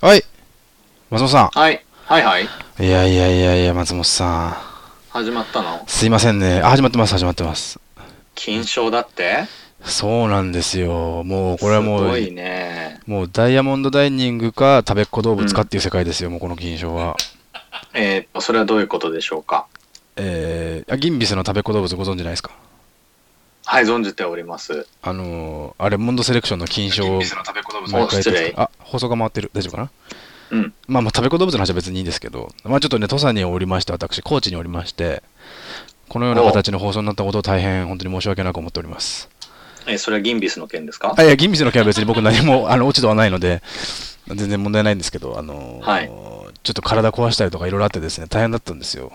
はい。松本さはい。はいはい。ん。いやいやいやいや、松本さ始まったの？ん。すいませんね。あ、始まってます、始まってます。金賞だって？そうなんですよ。もう、これはもすごいう、ね。もうダイヤモンドダイニングか食べっ子動物かっていう世界ですよ、もうこの金賞は。えーそれはどういうことでしょうか？えー、あギンビスの食べっ子動物ご存知ないですか？はい、存じております。あのー、あれ、モンドセレクションの金賞をあ、放送が回ってる。大丈夫かな？うん。まあまあ、食べ子動物の話は別にいいんですけど、まあちょっとね、土佐におりまして、私、高知におりまして、このような形の放送になったことを大変、本当に申し訳なく思っております。えーそれはギンビスの件ですか？あいや、ギンビスの件は別に僕何も、あの、落ち度はないので、全然問題ないんですけど、あのーはいちょっと体壊したりとかいろいろあってですね、大変だったんですよ。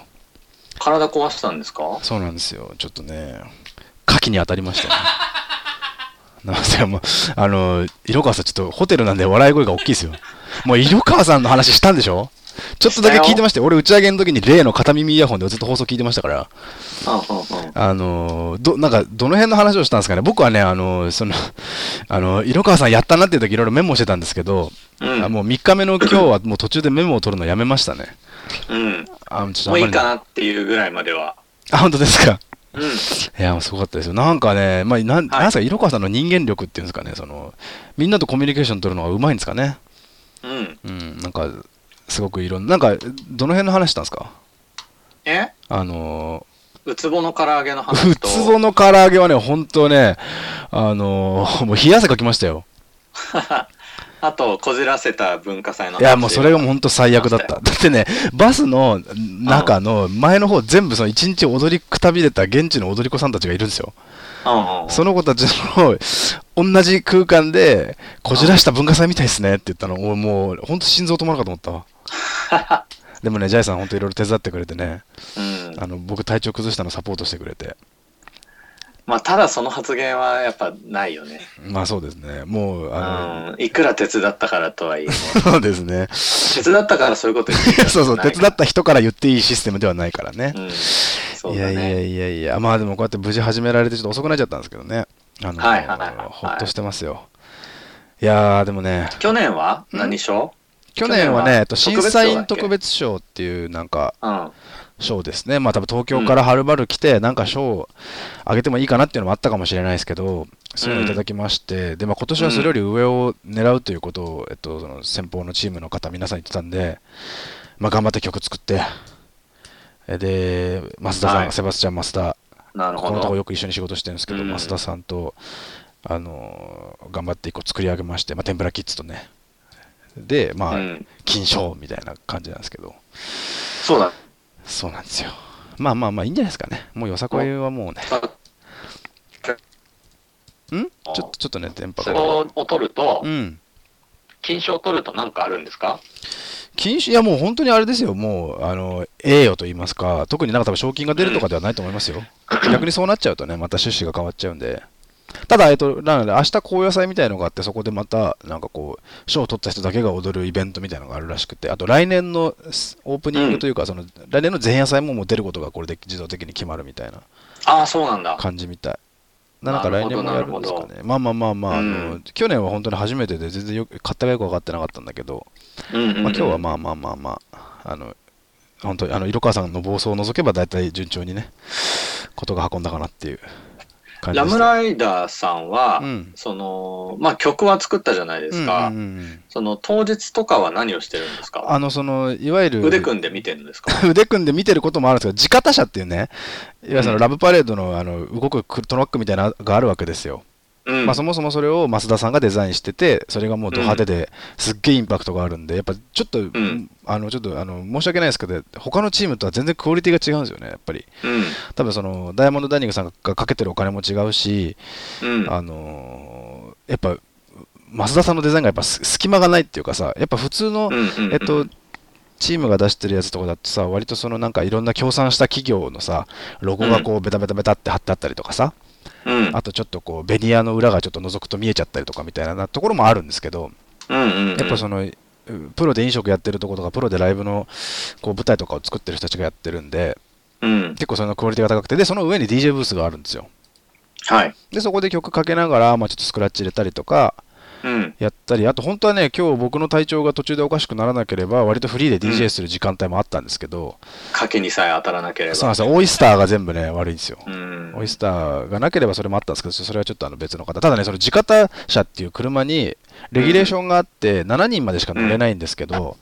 体壊したんですか？そうなんですよ。ちょっとね、牡蠣に当たりましたね。なんせもう、あの、色川さん、ちょっとホテルなんで笑い声が大きいですよ。もう色川さんの話したんでしょ？ちょっとだけ聞いてましたよ。俺打ち上げの時に例の片耳イヤホンでずっと放送聞いてましたから。あのど、なんか、どの辺の話をしたんですかね？僕はね、あの、その、あの、色川さんやったなっていう時いろいろメモしてたんですけど、うんあもう3日目の今日はもう途中でメモを取るのやめましたね。うん。あちょっともういいかなっていうぐらいまでは。あ、本当ですか？うん。いや、すごかったですよ。なんかね、まあ、なん、はいなんすか、色川さんの人間力っていうんですかね、その、みんなとコミュニケーション取るのがうまいんですかね。うん。うん、なんか、すごくいろんな、なんか、どの辺の話したんですか？え？あのウツボの唐揚げのー、話と。ウツボの唐揚げはね、本当ね、あのー、もう冷や汗かきましたよ。あと、こじらせた文化祭の話。いや、もうそれがもう本当最悪だった。だってね、バスの中の前の方、全部その一日踊りくたびれた現地の踊り子さんたちがいるんですよ。その子たちの同じ空間で、こじらした文化祭みたいですねって言ったの、俺もう本当心臓止まるかと思ったわ。でもね、ジャイさん本当いろいろ手伝ってくれてね、うん。あの僕体調崩したのサポートしてくれて。まあ、ただその発言はやっぱないよね。まあそうですね。もう、あうん。いくら手伝ったからとはいえね。の、そうですね。手伝ったからそういうこと言っていいそうそう、手伝っった人から言っていいシステムではないからね。うん。そういやいやだね。いやいや、まあでもこうやって無事始められてちょっと遅くなっちゃったんですけどね。あの、はいはいはいほっとしてますよ。いやー、でもね、去年は？ん？何賞去年はね、えっと、審査員特別賞っていうなんか、うん。賞ですね。まあ多分東京からはるばる来て、なんか賞をあげてもいいかなっていうのもあったかもしれないですけど、そういうのをいただきまして、で、まあ今年はそれより上を狙うということを、えっと、その先方のチームの方、皆さん言ってたんで、まあ頑張って曲作って、えで、増田さん、はいセバスチャン、増田、なるほこのとこど。よく一緒に仕事してるんですけど、うん増田さんと、あのー頑張って一個作り上げまして、まあ天ぷらキッズとね。で、まあ、うん。金賞みたいな感じなんですけど、そうだ。そうなんですよ。まあまあまあいいんじゃないですかね。もうよさこいはもうね。ん？ちょっと、ちょっとね、電波そが。こを取るとう、ん。金賞を取ると何かあるんですか？禁止、いやもう本当にあれですよ。もう、あの、栄誉と言いますか、特になんか多分賞金が出るとかではないと思いますよ。逆にそうなっちゃうとね、また趣旨が変わっちゃうんで。ただ、えっと、なので、明日高野祭みたいのがあって、そこでまた、なんかこう、賞を取った人だけが踊るイベントみたいなのがあるらしくて、あと来年のスオープニングというか、その、来年の前夜祭ももう出ることがこれで自動的に決まるみたいなああ、そうなんだ。感じみたい。なんか来年もやるんですかね。まあまあまあまあ、あのうん去年は本当に初めてで全然よく、勝手がよく分かってなかったんだけど、うんうんうんまあ、今日はまあまあまあまあ、あの、本当にあの色川さんの暴走を除けば大体順調にね、ことが運んだかなっていうラム。ライダーさんは、うんその、まあ曲は作ったじゃないですか。うんうんうんその当日とかは何をしてるんですか？あの、その、いわゆる、腕組んで見てるんですか？腕組んで見てることもあるんですけど、地方車っていうね、いわゆるそのうんラブパレードのあの動くトラックみたいなのがあるわけですよ。うん。まあ、そもそもそれを増田さんがデザインしてて、それがもうド派手ですっげえインパクトがあるんで、やっぱちょっと、んあのちょっとあの申し訳ないですけど、他のチームとは全然クオリティが違うんですよね、やっぱり。うん。多分そのダイヤモンドダイニングさんがかけてるお金も違うし、うん。あのーやっぱ増田さんのデザインがやっぱす隙間がないっていうかさ、やっぱ普通の、えっと、チームが出してるやつとかだとさ、割とそのなんかいろんな協賛した企業のさ、ロゴがこうベタベタベタって貼ってあったりとかさ、うん。あとちょっとこうベニヤの裏がちょっと覗くと見えちゃったりとかみたいなところもあるんですけど、うんうんうん。やっぱその、プロで飲食やってるとことか、プロでライブのこう舞台とかを作ってる人たちがやってるんで、うん。結構そのクオリティが高くて、で、その上に DJ ブースがあるんですよ。はい。で、そこで曲かけながら、まあ、ちょっとスクラッチ入れたりとか、うん。やったり、あと本当はね、今日僕の体調が途中でおかしくならなければ、割とフリーでうん DJ する時間帯もあったんですけど、賭けにさえ当たらなければ。そうなんですよ、オイスターが全部ね、悪いんですよ。うん。オイスターがなければそれもあったんですけど、それはちょっとあの別の方。ただね、その地方車っていう車に、レギュレーションがあって、7人までしか乗れないんですけど、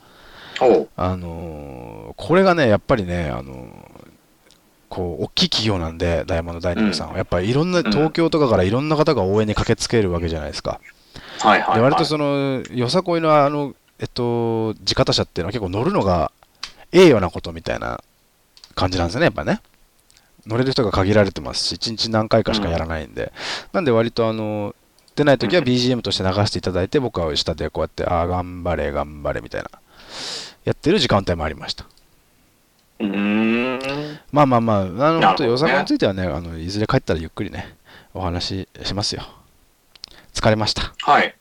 おう。あのーこれがね、やっぱりね、あのーこう、大きい企業なんで、ダイヤモンドダイニングさんは。やっぱりいろんな、ん東京とかからいろんな方が応援に駆けつけるわけじゃないですか。はいはい、はい。で割とその、よさこいのあの、えっと、地方車っていうのは結構乗るのがええようなことみたいな感じなんですよね、やっぱね。乗れる人が限られてますし、1日何回かしかやらないんで。なんで割とあの、出ないときはうん BGM として流していただいて、僕は下でこうやって、ああ、頑張れ、頑張れみたいな、やってる時間帯もありました。うーん。まあまあまあ、あの、本当、よさこいについてはね、あの、いずれ帰ったらゆっくりね、お話ししますよ。疲れました。はい。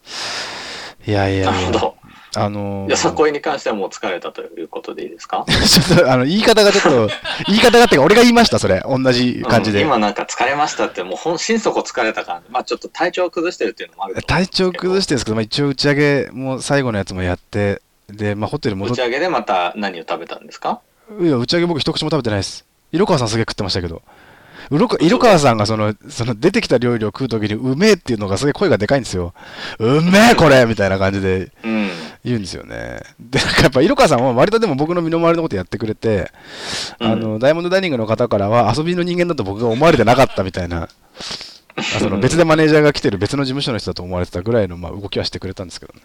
いやいやなるほど。あのーよさこいに関してはもう疲れたということでいいですか？ちょっと、あの、言い方がちょっと、言い方がってか、俺が言いました、それ。同じ感じで。うん今なんか疲れましたって、もうほん心底疲れた感じ。まあちょっと体調を崩してるっていうのもある体調崩してるんですけど、まあ、一応打ち上げも最後のやつもやって、で、まあ、ホテル戻っ打ち上げでまた何を食べたんですか？いや、打ち上げ僕一口も食べてないです。色川さんすげえ食ってましたけど。うろか色川さんがその、その出てきた料理を食うときに、うめえっていうのがすげえ声がでかいんですよ。うめえこれみたいな感じでうん。言うんですよね。で、なんかやっぱ色川さんは割とでも僕の身の回りのことやってくれて、うんあの、ダイヤモンドダイニングの方からは遊びの人間だと僕が思われてなかったみたいな、あその別でマネージャーが来てる別の事務所の人だと思われてたぐらいの、まあ、動きはしてくれたんですけどね。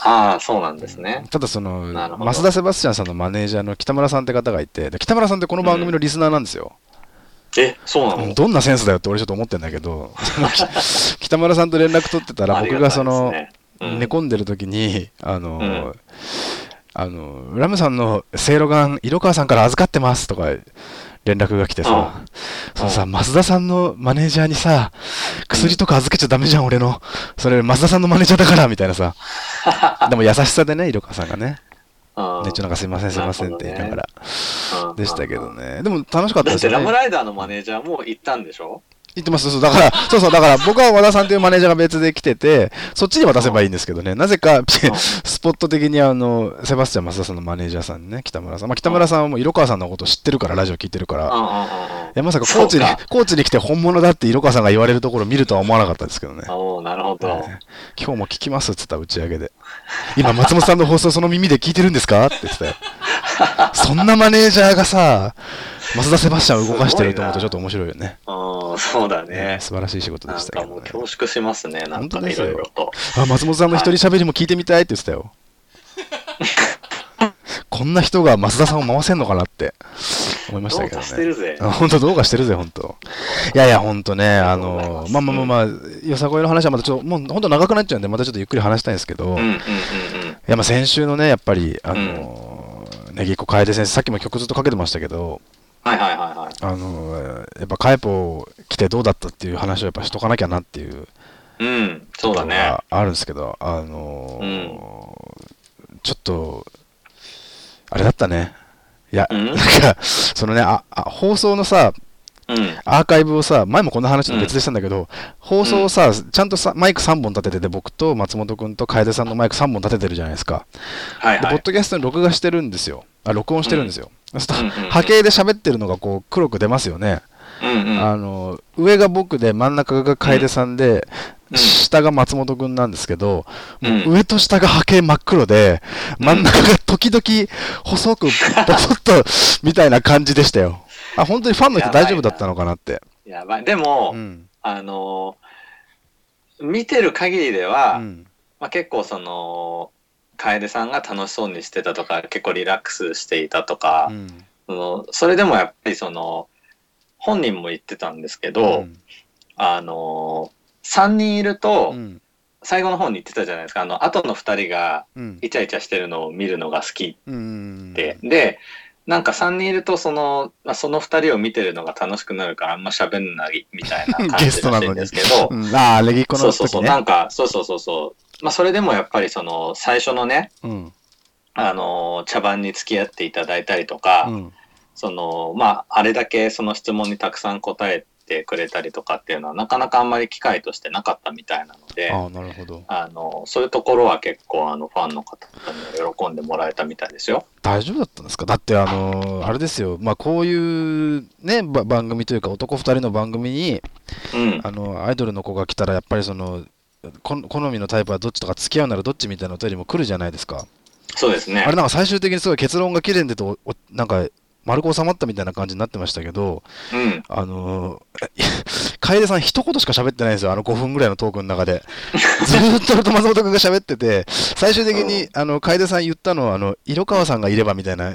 ああ、そうなんですね。ただその、増田セバスチャンさんのマネージャーの北村さんって方がいて、で北村さんってこの番組のリスナーなんですよ。え、そうなの？どんなセンスだよって俺ちょっと思ってんだけど、北村さんと連絡取ってたら、僕がその、ねうん。寝込んでる時に、あの、うん。あの、ラムさんのせいろがん、色川さんから預かってますとか連絡が来てさ、そのさ、増田さんのマネージャーにさ、薬とか預けちゃダメじゃん、俺の。それ、増田さんのマネージャーだから、みたいなさ。でも優しさでね、色川さんがね。うんね、ちょ、なんかすいません、すいませんって言いながら。うんでしたけどね。でも楽しかっただってラムですよね。ライダーのマネージャーも行ったんでしょ？言ってます。そうそう。だから、そうそう。だから、僕は和田さんというマネージャーが別で来てて、そっちに渡せばいいんですけどね。なぜか、スポット的にあの、セバスチャン増田さんのマネージャーさんね、北村さん。まあ、北村さんはもう色川さんのことを知ってるから、ラジオ聞いてるから。うんうんうんうん。いや、まさかコーチにコーチに来て本物だって色川さんが言われるところを見るとは思わなかったですけどね。おおなるほど。えー今日も聞きますって言った打ち上げで。今、松本さんの放送その耳で聞いてるんですか？って言ってたよ。そんなマネージャーがさ、増田セバスチャンを動かしてると思うとちょっと面白いよね。うん、そうだね。素晴らしい仕事でしたけどね。かもう恐縮しますね。なんかい本当ですよろいろと。あ、松本さんの一人喋りも聞いてみたいって言ってたよ。こんな人が増田さんを回せんのかなって思いましたけどね。してるぜ。あ本当どうかしてるぜ、本当。いやいや、本当ね、あの、まあまあまあまあ、よさこいの話はまたちょっと、もう本当長くなっちゃうんで、またちょっとゆっくり話したいんですけど、いうんうんうんうん。や、まあ先週のね、やっぱり、あの、ねぎっこ楓先生、さっきも曲ずっとかけてましたけど、はいはいはいはい。あの、やっぱカエポ来てどうだったっていう話をやっぱしとかなきゃなっていううん、そうだね。があるんですけど、あの、ちょっと、あれだったね。いや、うん？なんか、そのねああ、放送のさ、うん。アーカイブをさ、前もこんな話と別でしたんだけど、放送をさ、ちゃんとさマイク3本立ててて、僕と松本君と楓さんのマイク3本立ててるじゃないですか。で、はいはい。ポッドキャストに録画してるんですよ。あ、録音してるんですよ。そうするとうんうんうん波形で喋ってるのがこう黒く出ますよね。うんうん。あの、上が僕で真ん中が楓さんで、うん下が松本君なんですけど、うん上と下が波形真っ黒で、真ん中が時々細く、ボソッと、みたいな感じでしたよ。あ、本当にファンの人大丈夫だったのかなって。やばい。でも、うん。あのー見てる限りでは、うんまあ、結構その、楓さんが楽しそうにしてたとか、結構リラックスしていたとか、うんそのそれでもやっぱりその、本人も言ってたんですけど、あのー、3人いると、うん。最後の方に言ってたじゃないですか、あの、後の2人がうん。イチャイチャしてるのを見るのが好きうん。って。で、なんか3人いると、その、まあその2人を見てるのが楽しくなるから、あんま喋んないみたいな 感じらしいんですけど、うん。ああ、レギコのそうそうそう。なんか、そうそうそうそう。まあ、それでもやっぱりその、最初のね、うん。あの、茶番に付き合っていただいたりとか、うん。その、まあ、あれだけその質問にたくさん答えしてくれたりとかっていうのは、なかなかあんまり機会としてなかったみたいなので、ああ、なるほど。あの、そういうところは結構、あの、ファンの方には喜んでもらえたみたいですよ。大丈夫だったんですか？だって、あのーあれですよ、まあ、こういうね、ば番組というか、男2人の番組に、うん。あの、アイドルの子が来たら、やっぱりその、こ好みのタイプはどっちとか、付き合うならどっちみたいなお便りも来るじゃないですか。そうですねあれ。なんか最終的にすごい結論が切れんでと、おなんか、丸く収まったみたいな感じになってましたけど、うん。あのー、楓さん一言しか喋ってないんですよ、あの5分ぐらいのトークの中で。ずーっと松本君が喋ってて、最終的に、あの、楓さん言ったのは、あの、色川さんがいればみたいな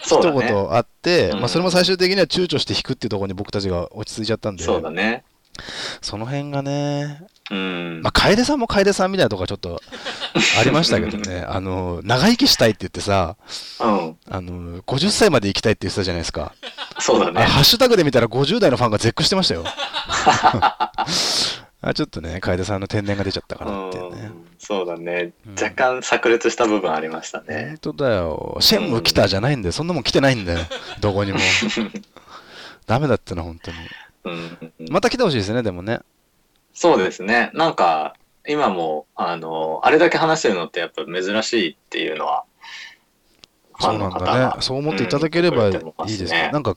一。言あって、うんまあ、それも最終的には躊躇して引くっていうところに僕たちが落ち着いちゃったんで、そうだね。その辺がね、うん。まあ、楓さんも楓さんみたいなとこがちょっと ありましたけどね、あの、長生きしたいって言ってさ、うん。あの、50歳まで生きたいって言ってたじゃないですか。そうだね。あハッシュタグで見たら50代のファンが絶句してましたよ。あちょっとね、楓さんの天然が出ちゃったかなっていうね。うんそうだねうん。若干炸裂した部分ありましたね本。当だよ。シェンム来たじゃないんだよ。そんなもん来てないんだよ。どこにも。ダメだっての、本当に。うん。また来てほしいですね、でもね。そうですね。なんか、今も、あの、あれだけ話してるのってやっぱ珍しいっていうのは、フそうなんだねが。。そう思っていただければいいですねね。なんか、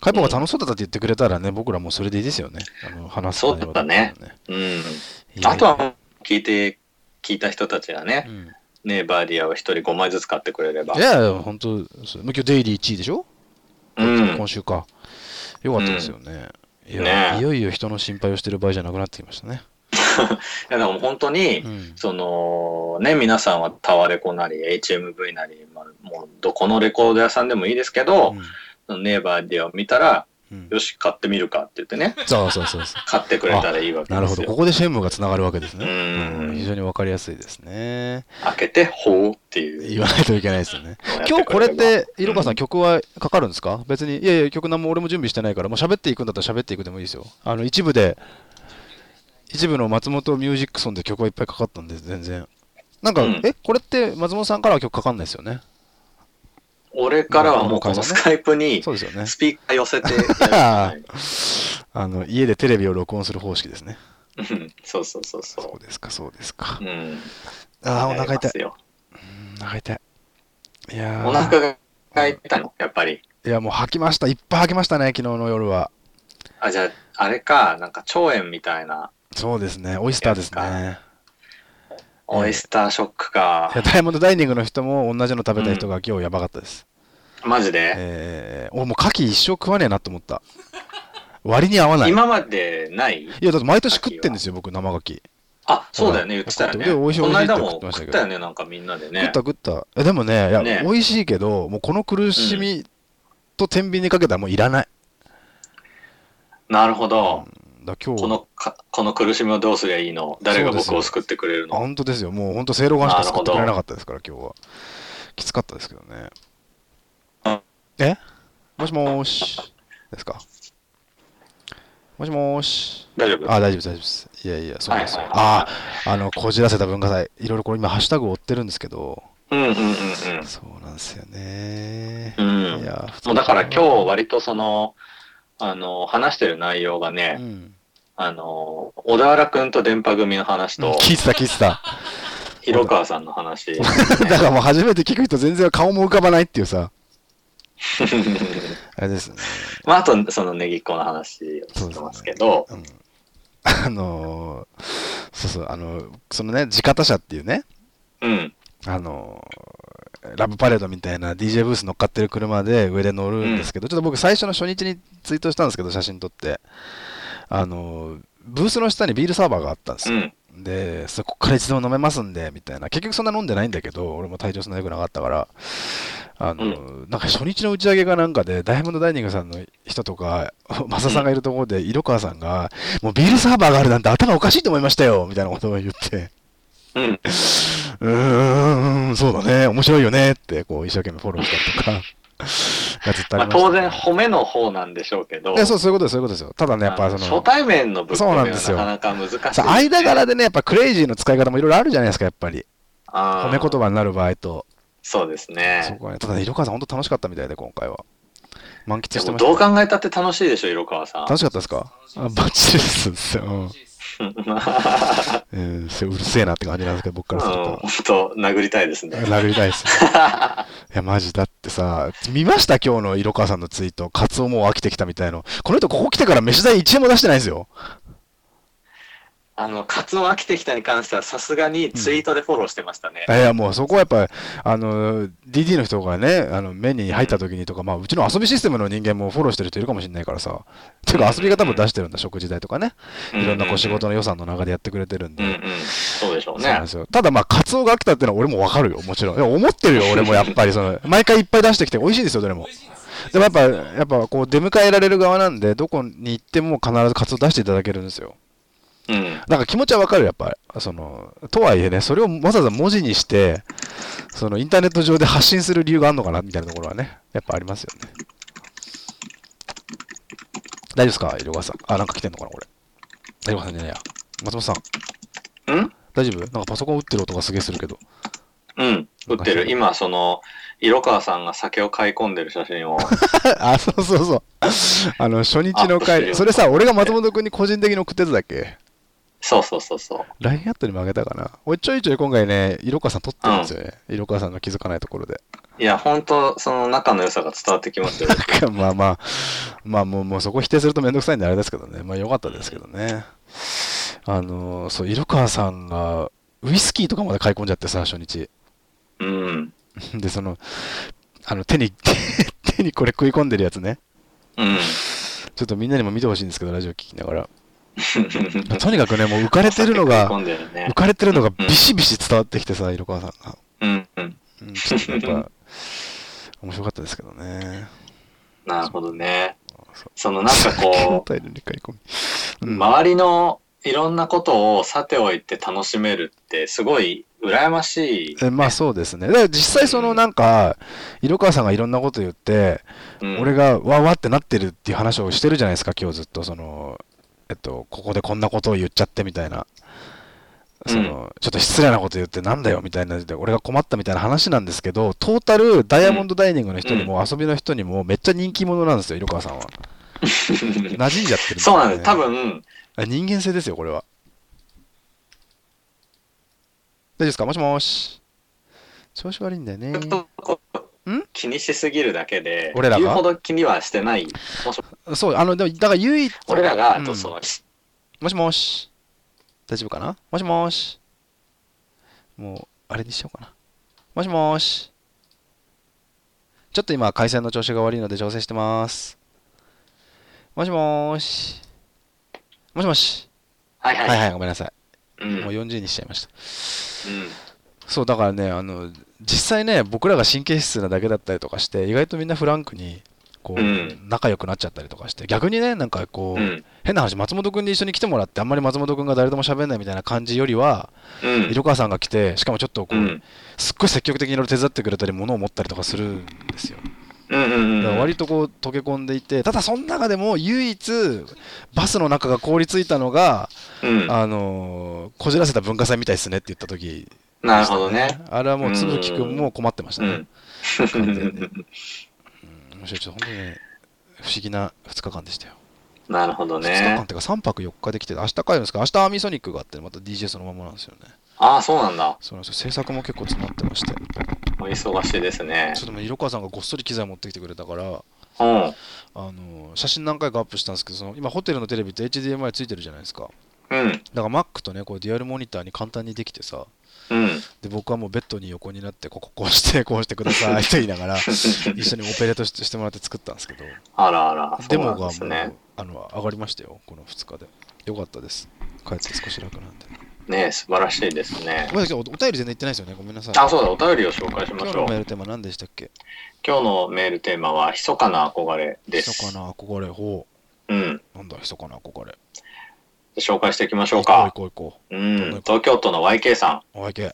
カイポが楽しそうだって言ってくれたらね、僕らもそれでいいですよね。あの話すそうだねうん。あとは、聞いて、聞いた人たちがねう、んねバーディアを一人5枚ずつ買ってくれればい。やいや、本当、今日デイリー1位でしょ？うん今。週か。よかったですよね。いや、ねいよいよ人の心配をしてる場合じゃなくなってきましたね。いや、でも本当に、うん。そのね、皆さんはタワレコなり HMV なり、まあ、もうどこのレコード屋さんでもいいですけど、そのネイバーディアを見たら、うんよし、買ってみるかって言ってね、そうそうそうそう。買ってくれたらいいわけですよ。なるほど。ここでシェンムがつながるわけですね。うんうん非常にわかりやすいですね。開けて、ほうっていう。言わないといけないですよね。今日これって、色川さん、曲はかかるんですか？別に、いやいや、曲何も俺も準備してないから、もう喋っていくんだったら喋っていくでもいいですよ。あの、一部で、一部の松本ミュージックソンで曲はいっぱいかかったんで、全然。なんか、うんえ、これって松本さんからは曲かかんないですよね。俺からはもうこのスカイプに。スピーカー寄せて あの、家でテレビを録音する方式ですね。うんそうそうそうそそうですか、そうですかう。う。ん。ああ、お腹痛い。お腹痛い。いやーお腹が痛いたの？やっぱり。いや、もう吐きました。いっぱい吐きましたね、昨日の夜は。あ、じゃあ、あれか、なんか腸炎みたいな、そうですね、オイスターですね。オイスターショックか。ダイヤモンドダイニングの人も同じの食べた人が今日やばかったです。マジで？えー、俺もう牡蠣一生食わねえなと思った。割に合わない。い今までない？や、だって毎年食ってんですよ、僕、生牡蠣。あ、そうだよね、言ってたよね。で美味しい美味しいっても食ってましたけど食ったよね、なんかみんなでね食っ。た食った。えでもね、いや、ね美味しいけど、もうこの苦しみと天秤にかけたらもういらない。なるほど。だ今日このか、この苦しみをどうすりゃいいの？誰が僕を救ってくれるあの？本当ですよ。もう本当、せいろがんしか作ってくれなかったですから、今日は。きつかったですけどねうん。え？もしもーし。ですか？もしもーし。大丈夫？あ、大丈夫大丈夫です。いやいや、そうですよ。はいはいはいああ、あの、こじらせた文化祭。いろいろこれ今、ハッシュタグ追ってるんですけど、うんうんうんそうなんですよね。うん。うん。いや、もうだから今日割とその、あの、話してる内容がね、うん。あの、小田原くんと電波組の話と、聞いてた、聞いてた。広川さんの話。だからもう初めて聞く人全然顔も浮かばないっていうさ、あれですね。まあ、あと、そのネギっ子の話をしてますけど、うん。あのーそうそう、あのそのね、地方車っていうね、うん。あのーラブパレードみたいな DJ ブース乗っかってる車で上で乗るんですけど、ちょっと僕最初の初日にツイートしたんですけど、写真撮って。あのーブースの下にビールサーバーがあったんですよ。うん。で、そこからいつでも飲めますんで、みたいな。結局そんな飲んでないんだけど、俺も体調そんな良くなかったから、あの、なんか初日の打ち上げがなんかで、ダイヤモンドダイニングさんの人とか、マサさんがいるところで、色川さんが、もうビールサーバーがあるなんて頭おかしいと思いましたよみたいなことを言って、うん。うーん、そうだね、面白いよねって、こう、一生懸命フォローしたりとか、まあ、当然褒めの方なんでしょうけど、そう、そういうことです、そういうことですよ。ただね、やっぱその、初対面のぶっ込みはなんですよなかなか難しい、さ間柄でね、やっぱクレイジーの使い方もいろいろあるじゃないですか、やっぱり。褒め言葉になる場合と。そうですそね。こはね、ただね、色川さん、本当楽しかったみたいで、今回は。満喫してました。どう考えたって楽しいでしょ、色川さん。楽しかったですか？あバッチリです。うん。うん、そううるせえなって感じなんですけど、僕からするうん、と。本当殴りたいですね。殴りたいです。いや、マジだってさ、見ました今日の色川さんのツイート。カツオもう飽きてきたみたいの。この人ここ来てから飯代1円も出してないんですよ。あの、カツオ飽きてきたに関しては、さすがにツイートでフォローしてましたね。いや、もうそこはやっぱり、あの、DD の人がね、あの、目に入った時にとか、まあ、うちの遊びシステムの人間もフォローしてる人いるかもしれないからさ。ていうか、遊び方も出してるんだ、食事代とかね。いろんなこう仕事の予算の中でやってくれてるんで。うんうん。そうでしょうねそうなんで。すよ。ただまあ、カツオが飽きたっていうのは俺もわかるよ、もちろん。いや、思ってるよ、俺もやっぱり、その、毎回いっぱい出してきて美味しいんですよ、どれも。でもやっぱ、やっぱこう、出迎えられる側なんで、どこに行っても必ずカツオ出していただけるんですよ。うん。なんか気持ちはわかる、やっぱり。その、とはいえね、それをわざわざ文字にして、その、インターネット上で発信する理由があるのかな、みたいなところはね、やっぱありますよね。大丈夫ですか、色川さん。あ、なんか来てんのかな、これ。大丈夫かさんじゃねえや。松本さん。ん？大丈夫？なんかパソコン打ってる音がすげえするけど。うん。売ってる。今、その、色川さんが酒を買い込んでる写真を。あ、そうそうそう。あの、初日のアップしてるよ会それさ、俺が松本君に個人的に送ったやつだっけ？そうそうそうそう。?LINE アットにもあげたかな俺ちょいちょい今回ね、色川さん撮ってるんですよね。色川さんの気づかないところで。いや、本当その仲の良さが伝わってきますよ。まあまあ、まあもうもうそこ否定するとめんどくさいんであれですけどね。まあ良かったですけどね。あの、そう、色川さんがウイスキーとかまで買い込んじゃってさ、初日。うん。で、その、あの、手に、手にこれ食い込んでるやつね。うん。ちょっとみんなにも見てほしいんですけど、ラジオ聞きながら。とにかくね、もう浮かれてるのが、ね 浮かれてるのがビシビシ伝わってきてさ、色川さんが。うんうん。うん、ちょっとやっぱ、面白かったですけどね。なるほどねそのなんかこ。う、うん周りのいろんなことをさておいて楽しめるってすごい羨ましい。えまあそうですね。実際そのなんか、色川さんがいろんなこと言って、うん俺がわわってなってるっていう話をしてるじゃないですか、今日ずっと。その、えっと、ここでこんなことを言っちゃってみたいな。その、ちょっと失礼なこと言ってなんだよみたいなで、俺が困ったみたいな話なんですけど、トータルダイヤモンドダイニングの人にも遊びの人にもめっちゃ人気者なんですよ、色川さんは。馴染んじゃってる、そうなんです。多。分、あ人間性ですよ、これは。大丈夫ですか？もしもーし。調子悪いんだよね。気にしすぎるだけで、俺らが？言うほど気にはしてない。そう、あの、でも、だから唯一、俺らが、うんとその、もしもし。大丈夫かな？もしもし。もう、あれにしようかな。もしもし。ちょっと今、回線の調子が悪いので調整してます。もしもーし。もしもし。はいはい。はいはい、ごめんなさい。うん。もう40にしちゃいました。うんそう、だからね、あの、実際ね、僕らが神経質なだけだったりとかして、意外とみんなフランクに、こう、うん仲良くなっちゃったりとかして、逆にね、なんかこう、うん。変な話、松本君に一緒に来てもらって、あんまり松本君が誰とも喋んないみたいな感じよりは、うん。色川さんが来て、しかもちょっとこう、うん。すっごい積極的にいろいろ手伝ってくれたり、物を持ったりとかするんですよ。うんうんだからうん。割とこう、溶け込んでいて、ただその中でも唯一、バスの中が凍りついたのが、うん。あのーこじらせた文化祭みたいですねって言った時なるほどね。あれはもう、つぶきくんも困ってましたね。うん。完全に うん面白い、ちょっと本当にね、不思議な2日間でしたよ。なるほど2日間ねっ。ていうか3泊4日できて、明日帰るんですか明日アーミーソニックがあって、また DJ そのままなんですよね。ああ、そうなんだ。そうなんですよ。制作も結構詰まってまして。お忙しいですねちょ。っともう色川さんがごっそり機材持ってきてくれたから、うん。あの写真何回かアップしたんですけど、その今ホテルのテレビって HDMI ついてるじゃないですか。うん。だから Mac とね、こうデュアルモニターに簡単にできてさ、うん。で僕はもうベッドに横になって、こここうして、こうしてくださいと言いながら、一緒にオペレートししてもらって作ったんですけど、あらあら。デモがもう。あの上がりましたよ、この2日で。よかったです。帰って少し楽なんで。ね素晴らしいですねおお便り全然言ってないですよね。ごめんなさい。あ、そうだ、お便りを紹介しま今日のメーしょう。ルテーマ何でしたっけ？今日のメールテーマは、密かな憧れです。密かな憧れ、ほうん。う。なんだ、密かな憧れ。紹介していきましょうか。う行こう行こうん。東京都の YK さん。う。おいけ。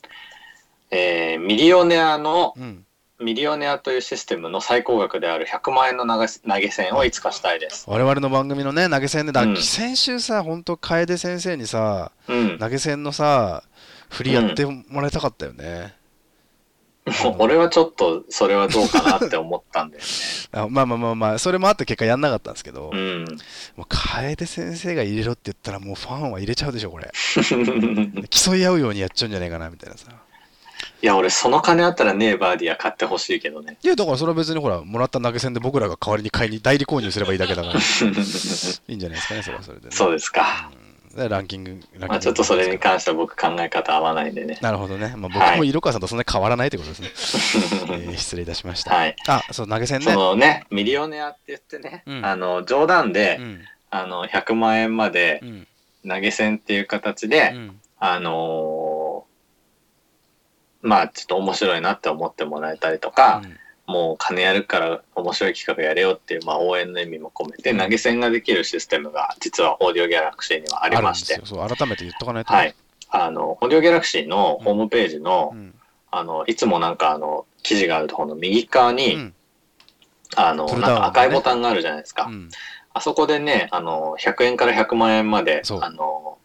えーミリオネアの、うん。ミリオネアというシステムの最高額である100万円の投げ投げ銭をいつかしたいです。我々の番組のね、投げ銭で、だうん先週さ、ほんと、楓先生にさ、うん。投げ銭のさ、振りやってもらいたかったよね。俺はちょっとそれはどうかなって思ったんだよね。あまあまあまあまあ、それもあって結果やんなかったんですけど、うん。もう楓先生が入れろって言ったらもうファンは入れちゃうでしょ、これ。競い合うようにやっちゃうんじゃないかな、みたいなさ。いや、俺その金あったらねえバーディーは買ってほしいけどね。いや、だからそれは別にほら、もらった投げ銭で僕らが代わりに買いに代理購入すればいいだけだから、いいんじゃないですかね、それはそれで、ね。そうですか。でランキング、ランキングまあちょっとそれに関しては僕考え方合わないんでね。なるほどね。まあ、僕はいも色川さんとそんなに変わらないということですね。えー失礼いたしました。はい。あ、そう、投げ銭そね。のね、ミリオネアって言ってね、うんあの、冗談で、うん。あの、100万円までうん。投げ銭っていう形で、うん。あのーまあちょっと面白いなって思ってもらえたりとか、もう金やるから面白い企画やれよっていう、まあ、応援の意味も込めて、うん投げ銭ができるシステムが実はオーディオギャラクシーにはありましてそう、改めて言っとかないと。はい。あの、オーディオギャラクシーのホームページの、うん。あの、いつもなんかあの、記事があるところの右側に、うん。あの、なんか赤いボタンがあるじゃないですか。うんあそこでね、あの、100円から100万円まであの、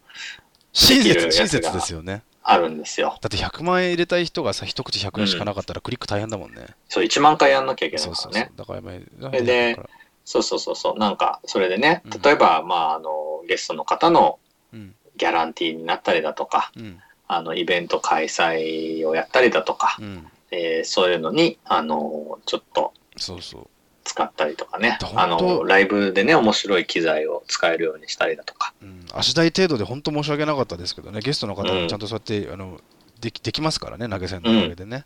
親切、親切ですよね。あるんですよ。だって100万円入れたい人がさ、一口100円しかなかったらクリック大変だもんね。そう、1万回やんなきゃいけないそうそうそうからね。。だから今、れでそうそうそうそう。なんか、それでねうん、例えば、まあ、あの、ゲストの方のうん。ギャランティーになったりだとか、うん。あの、イベント開催をやったりだとか、うん。えーそういうのに、あの、ちょっとそうそう。使ったりとかねあの、ライブでね、面白い機材を使えるようにしたりだとか。うん、足台程度で本当申し訳なかったですけどね、ゲストの方もちゃんとそうやって、あのできできますからね、投げ銭のおかげでね。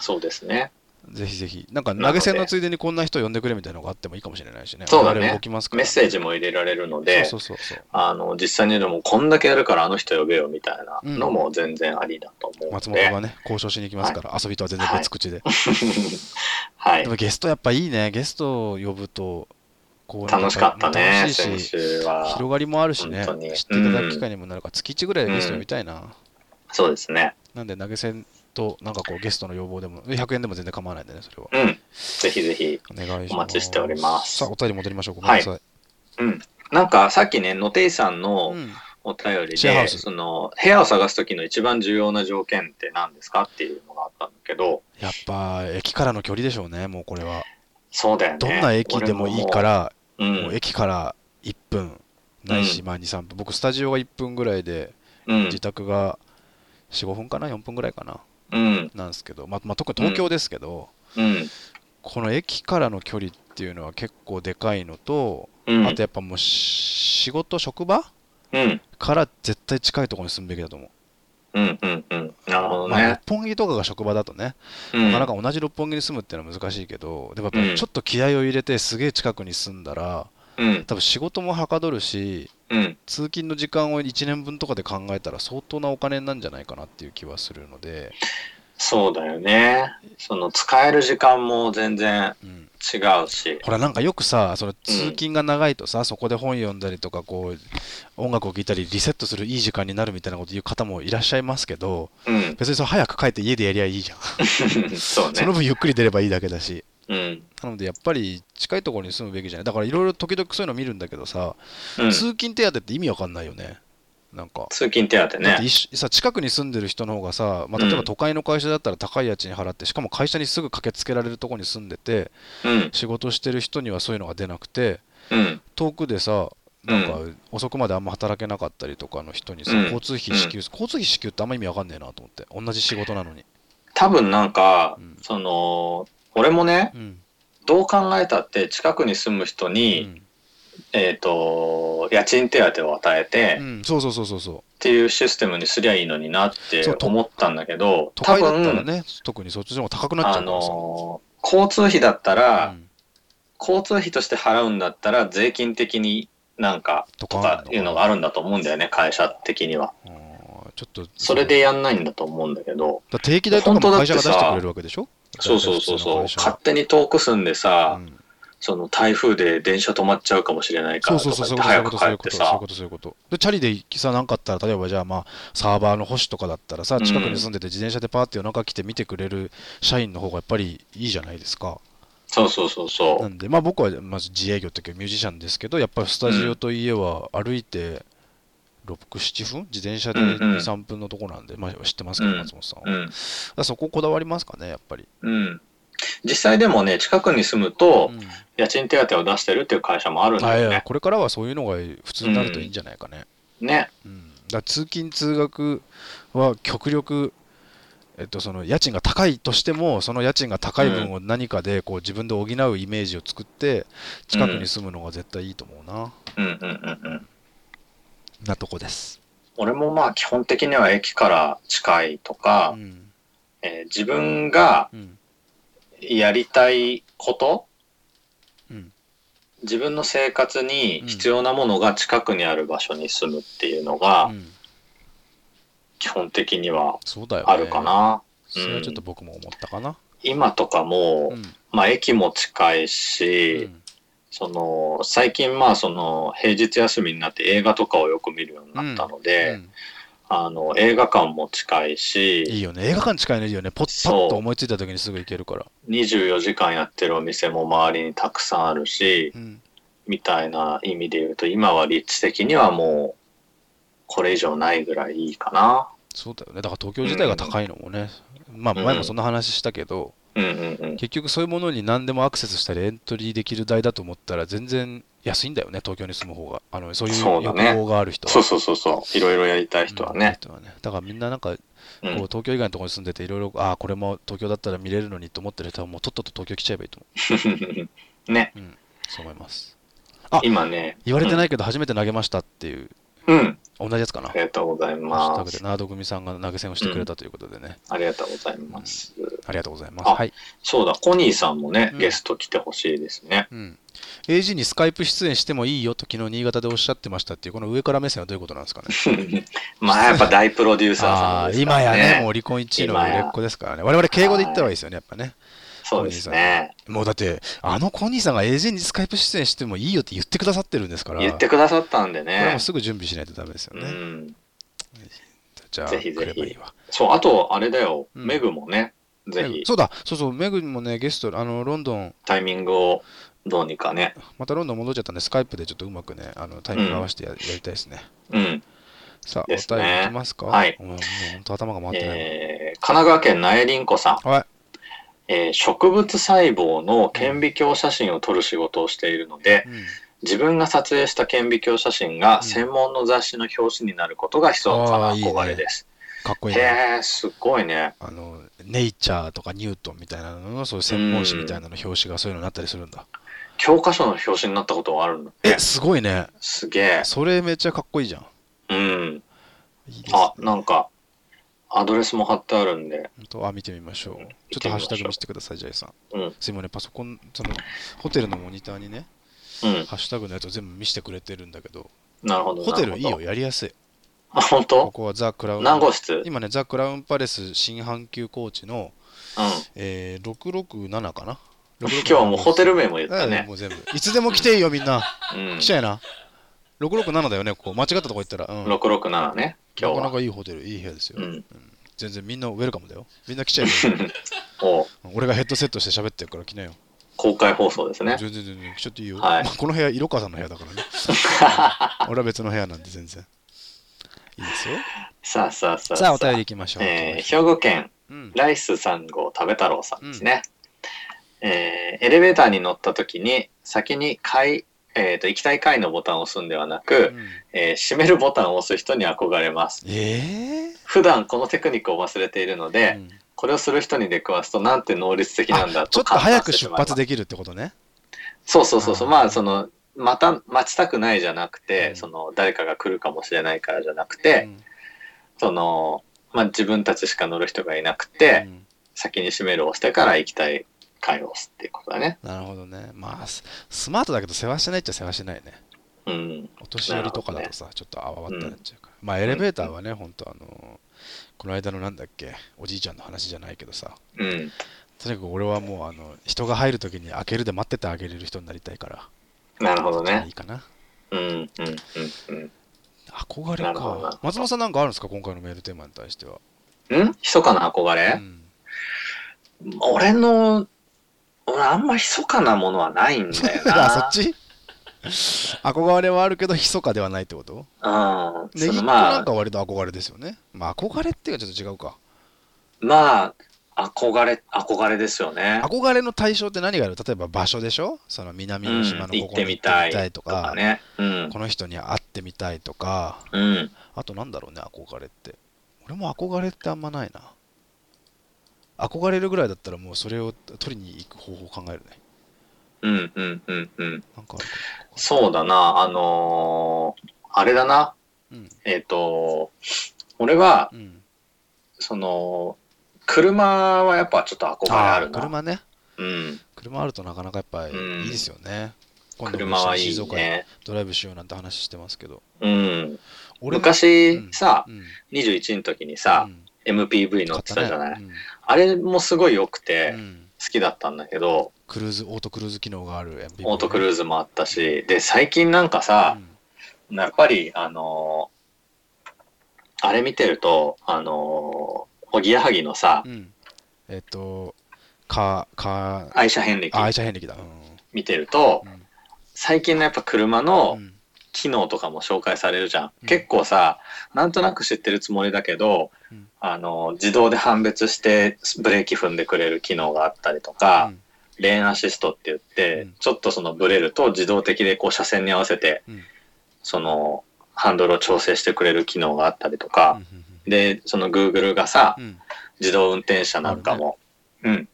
そうですね。ぜひぜひ。なんか投げ銭のついでにこんな人呼んでくれみたいなのがあってもいいかもしれないしね。そうだね動きますメッセージも入れられるので、そうそうそうそう。あの、実際にでもこんだけやるからあの人呼べよみたいなのも全然ありだと思うの松で。本がね、交渉しに行きますから、遊びとは全然別口で。はいで。もゲストやっぱいいね、ゲストを呼ぶと、こう楽しかったね、楽しい先し。広がりもあるしね、知っていただく機会にもなるから、月1ぐらいでゲスト呼びたいな。そうですね。なんで投げ銭と、なんかこうゲストの要望でも、100円でも全然構わないんでね、それは。うん。ぜひぜひ。お願いします。お待ちしておりますさあ、お便り戻りましょう。ごめんなさい。うん。なんかさっきね、野亭さんのうんお便りで、シェアハウスその、部屋を探すときの一番重要な条件って何ですかっていうのがあったんだけど、やっぱ、駅からの距離でしょうね、もうこれは。そうだよね。どんな駅でもいいから、俺ももう、駅から1分、ないし、うんまあ2、3分。僕、スタジオが1分ぐらいで、うん。うん自宅が4、5分かな、4分ぐらいかな、うん。なんですけど、まあ、まあ、特に東京ですけど、うん。この駅からの距離っていうのは結構でかいのと、うん。あとやっぱもうし仕事、職場うん。から絶対近いところに住むべきだと思う。うん。うん。うん。なるほどまあ、六ね。本木とかが職場だとね、うん。なかなか同じ六本木に住むっていうのは難しいけど、でもやっぱりちょっと気合を入れてすげえ近くに住んだら、うん。多分仕事もはかどるし、うん。通勤の時間を1年分とかで考えたら相当なお金なんじゃないかなっていう気はするので、そうだよね。その、使える時間も全然うん、違うし。ほらなんかよくさその通勤が長いとさ、そこで本読んだりとかこう音楽を聴いたりリセットするいい時間になるみたいなこと言う方もいらっしゃいますけどうん。別にそれ早く帰って家でやりゃいいじゃん、そうね。その分ゆっくり出ればいいだけだしうん。なのでやっぱり近いところに住むべきじゃない？だからいろいろ時々そういうの見るんだけどさ、うん。通勤手当って意味わかんないよねなんか通勤手当ね。さ近くに住んでる人の方がさ、まあ、例えばうん都会の会社だったら高い家賃払ってしかも会社にすぐ駆けつけられるところに住んでてうん。仕事してる人にはそういうのが出なくてうん。遠くでさなんかう遅くまであんま働けなかったりとかの人にさ、うん交通費支給、交通費支給ってあんま意味わかんねえなと思って同じ仕事なのに、多分なんかうん、その、俺もね、うん。どう考えたって近くに住む人うに、ん。えっ、と、家賃手当を与えて、っうん、そうそうそうそうそう。ていうシステムにすりゃいいのになって思ったんだけど、多分、ね特にそっちの方が高くなっちゃあうからさ、のー交通費だったら、うん。交通費として払うんだったら税金的になんかととかかいうのがあるんだと思うんだよね、会社的には。あーちょっとそれでやんないんだと思うんだけど、だ定期代とかも会社が出してくれるわけでしょ？そうそうそうそう、勝手に遠く住んでさ、うん。その台風で電車止まっちゃうかもしれないかそうらとそうそう、そういうか早く帰ってさそういうこと、そういうこ、と、そういうこと。で、チャリでさ、なんかあったら、例えばじゃあ、まあ、サーバーの保守とかだったらさ、近くに住んでて、自転車でパーって夜中来て見てくれる社員の方がやっぱりいいじゃないですか。そうそうそうそなんで、まあ僕はまず自営業っていうかミュージシャンですけど、やっぱりスタジオと家は歩いて6、7分？自転車でうんうん2、3分のとこなんで、まあ知ってますけど、うん松本さんは？うん。らそここだわりますかね、やっぱり。うん。実際でもね、近くに住むとう、ん家賃手当を出してるっていう会社もあるんあいやだよね。これからはそういうのが普通になるといいんじゃないかね。ね。うん、だ通勤・通学は極力、えっと、その家賃が高いとしても、その家賃が高い分を何かでこう自分で補うイメージを作って、近くに住むのが絶対いいと思うな、うんうんうんうん。なとこです。俺もまあ基本的には駅から近いとかう、んえー自分がうんやりたいこと、うん自分の生活に必要なものが近くにある場所に住むっていうのがうん基本的には。あるかな。それはちょっと僕も思ったかな。今とかも、うんまあ駅も近いうんし、その最近まあその平日休みになって映画とかをよく見るようになったので、うんあの映画館も近いし、いいよね。映画館近いのいいよね。ポッパッと思いついた時にすぐ行けるから。24時間やってるお店も周りにたくさんあるし、うんみたいな意味で言うと、今は立地的にはもう、これ以上ないぐらいいいかな。そうだよね。だから東京自体が高いのもね。まあ前もそんな話したけど、うんうんうん。結局そういうものに何でもアクセスしたりエントリーできる代だと思ったら全然安いんだよね東京に住む方があのそういう欲望がある人はそうそうそうそう。いろいろやりたい人はね。うん人はねだからみんななんかこう。うん東京以外のところに住んでていろいろああこれも東京だったら見れるのにと思ってる人はもうとっとと東京来ちゃえばいいと思 ね。う、うん、そう思います今ね。言われてないいけど初めて投げましたっていううん。うん。同じやつかなありがとうございます。ナード組さんが投げ銭をしてくれたということでね、ありがとうございます。ありがとうございます。あはい、そうだ、コニーさんもね、うん。ゲスト来てほしいですね。うん、AG にスカイプ出演してもいいよと昨日新潟でおっしゃってましたっていうこの上から目線はどういうことなんですかね。まあやっぱ大プロデューサーさんですから今ね。やねもうオリコン1位の売れっ子ですからね。我々敬語で言った方がいいですよねやっぱね。そうですね。もうだってあのコニーさんが AG にスカイプ出演してもいいよって言ってくださってるんですから。言ってくださったんでこれはもねう。すぐ準備しないとダメですようね、ん。じゃあぜひぜひ。来ればいいわ。そう、あと、あれだよ、うん。メグもね、ぜひ。そうだ。そうそう。メグもねゲストあのロンドン。タイミングをどうにかね。またロンドン戻っちゃったんでスカイプでちょっとうまくねあのタイミング合わせてや,、やりたいですね。うん。さあ、ねお便りいきますか？はい。もう本当頭が回ってないわ、えー神奈川県苗林子さん、はい。えー植物細胞の顕微鏡写真を撮る仕事をしているので、うん。自分が撮影した顕微鏡写真がん。専門の雑誌の表紙になることが密かなあーいいね。憧れです。かっこいいねへえ、すごいね。あのネイチャーとかニュートンみたいなののそういう専門誌みたいなの表紙がそういうのになったりするんだ、教科書の表紙になったことがあるんだえ。すごいねすげえ。それめっちゃかっこいいじゃんうん。いいです、ね、あ、なんか、アドレスも貼ってあるんで。本当？あ見てみましょううんちょっとハッシュタグ見せてくださいジャイさんうん。すいませんねパソコンそのホテルのモニターにねうん。ハッシュタグのやつを全部見せてくれてるんだけどなるほど。ホテルいいよ。やりやすいあ、本こ当？こはザ・クラウン。何号室？うん。今ねザ・クラウンパレス新阪急コーチの、えー、667かな？今日はもうホテル名も言ったね。ええも。う全部。いつでも来ていいよみんな。うん。来。ちゃいな。667だよねここ。間違ったとこ行ったら、うん、な667ね。今日は。かなかいいホテルいい部屋ですよ、うん。全然みんなウェルカムだよ。みんな来ちゃいい。よ お俺がヘッドセットして喋ってるから来なよ。公開放送ですね。全然全然。来ちゃっていいよ、はい。まあこの部屋色川さんの部屋だからね。俺は別の部屋なんで全然いいですよ。さあさあさあ。さあ。お便り行きましょう、えー兵庫県うん。ライス3号食べ太郎さんですね。えーエレベーターに乗った時に先に階、えー、と行きたい階のボタンを押すんではなく、うん。えー閉めるボタンを押す人に憧れます。え普段このテクニックを忘れているのえで、うん。これをする人に出くわすとなんて能率的なんだあちょとっと早く出発できるってことね。そうそうそうそう。まあそのまた待ちたくないじゃなくて、うん。その誰かが来るかもしれないからじゃなくて、うん。そのまあ自分たちしか乗る人がいなくて、うん。先に閉めるを押してから行きたい階を押すっていうことだね。なるほどね。まあススマートだけど世話しないっちゃ世話しないね。うん。お年寄りとかだとさ、ちょっとあわわったなっちゃうから、まあエレベーターはね、ほん。とあのこの間のなんだっけおじいちゃんの話じゃないけどさ。うん。とにかく俺はもうあの人が入るときに開けるで待っててあげれる人になりたいからなるほどね。いい。かな。うんうんうんうん。憧れか。松本さんなんかあるんですか？今回のメールテーマに対しては、ん？密かな憧うれ、ん、俺の、俺あんま密かなものはないんだよな。あそっち？憧れはあるけど密かではないってこと？うん。ネギっ子そのまあ。なんか、割と憧れですよね。まあ憧れっていうかちょっと違うか。まあ、憧れ、憧れですよね。憧れの対象って何がある？例えば場所でしょ？その南の島のここにうん行ってみたいとかね。うん。この人に会ってみたいとかうん。あとなんだろうね憧れって俺も憧れってあんまないな憧れるぐらいだったらもうそれを取りに行く方法を考えるねうん。うん。うん。うん。なんかそうだな。あのーあれだな。えっ、と、俺は、うんその、車はやっぱちょっと憧れあるな。車ね。うん。車あるとなかなかやっぱりうん。いいですよね、今度も車はいい静岡にね。ドライブしようなんて話してますけど。うん。俺も昔うん。さ、うん。21の時にさう、ん。MPV 乗買ってたじゃない、ね。あれもすごい良くうてんうん。好きだったんだけど、クルーズオートクルーズ機能がある MPV オートクルーズもあったし、で、最近なんかさ、やっぱり、あのーあれ見てると、あのーおぎやはぎのさう、ん。えっとかか愛車遍歴。あ愛車遍歴だ。見てるとう、ん。最近のやっぱ車うのん。機能とかも紹介されるじゃん。うん。結構さ、なんとなく知ってるつもりだけど、うん。あの、自動で判別してブレーキ踏んでくれる機能があったりとか、うん。レーンアシストって言って、うん。ちょっとそのブレると自動的でこう車線に合わせて、うん。そのハンドルを調整してくれる機能があったりとか、うんで、その Google がさ、うん。自動運転車なんかも、うん、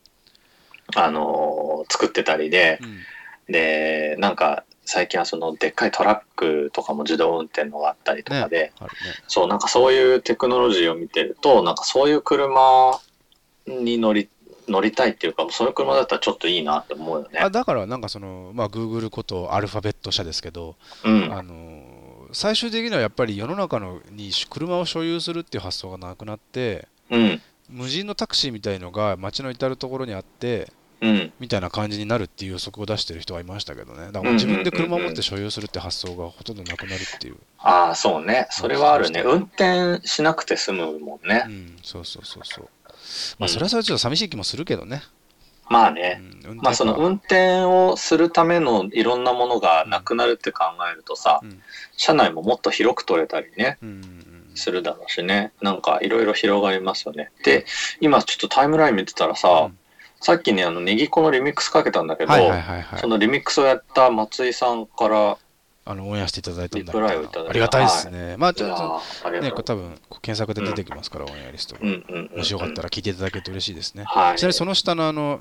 あのー作ってたりで、うん。で、なんか最近はそのでっかいトラックとかも自動運転のがあったりとかで、あるね。そう、なんかそういうテクノロジーを見てると、なんかそういう車に乗り、乗りたいっていうか、そういう車だったらちょっといいなって思うよね。あ。だからなんかそのまあ Google ことアルファベット社ですけどうん。あのー最終的にはやっぱり世の中のに車を所有するっていう発想がなくなってうん。無人のタクシーみたいのが街の至る所にあってうん。みたいな感じになるっていう予測を出してる人がいましたけどねだから自分で車を持って所有するって発想がほとんどなくなるっていう、ああ、そうね。それはあるね。運転しなくて済むもんねう。ん、そうそうそうそうまあそれはそれはちょっと寂しい気もするけどね、うまあね。ん、運転まあそのか運転をするためのいろんなものがなくなるって考えるとさ、うん車内ももっと広く取れたりね、うんうんするだろうしね。なんかいろいろ広がりますよね。で、今ちょっとタイムライン見てたらさ、うんさっきね、あの、ネギコのリミックスかけたんだけど、そのリミックスをやった松井さんから、あのオンエアしていただいたんだリプライをいただいたありがたいですね、まあちょっとね、これ多分検索で出てきますから、オンエアリストに。うんうんうんうんもしよかったら聞いていただけると嬉しいですね。はい。ちなみにその下のあの、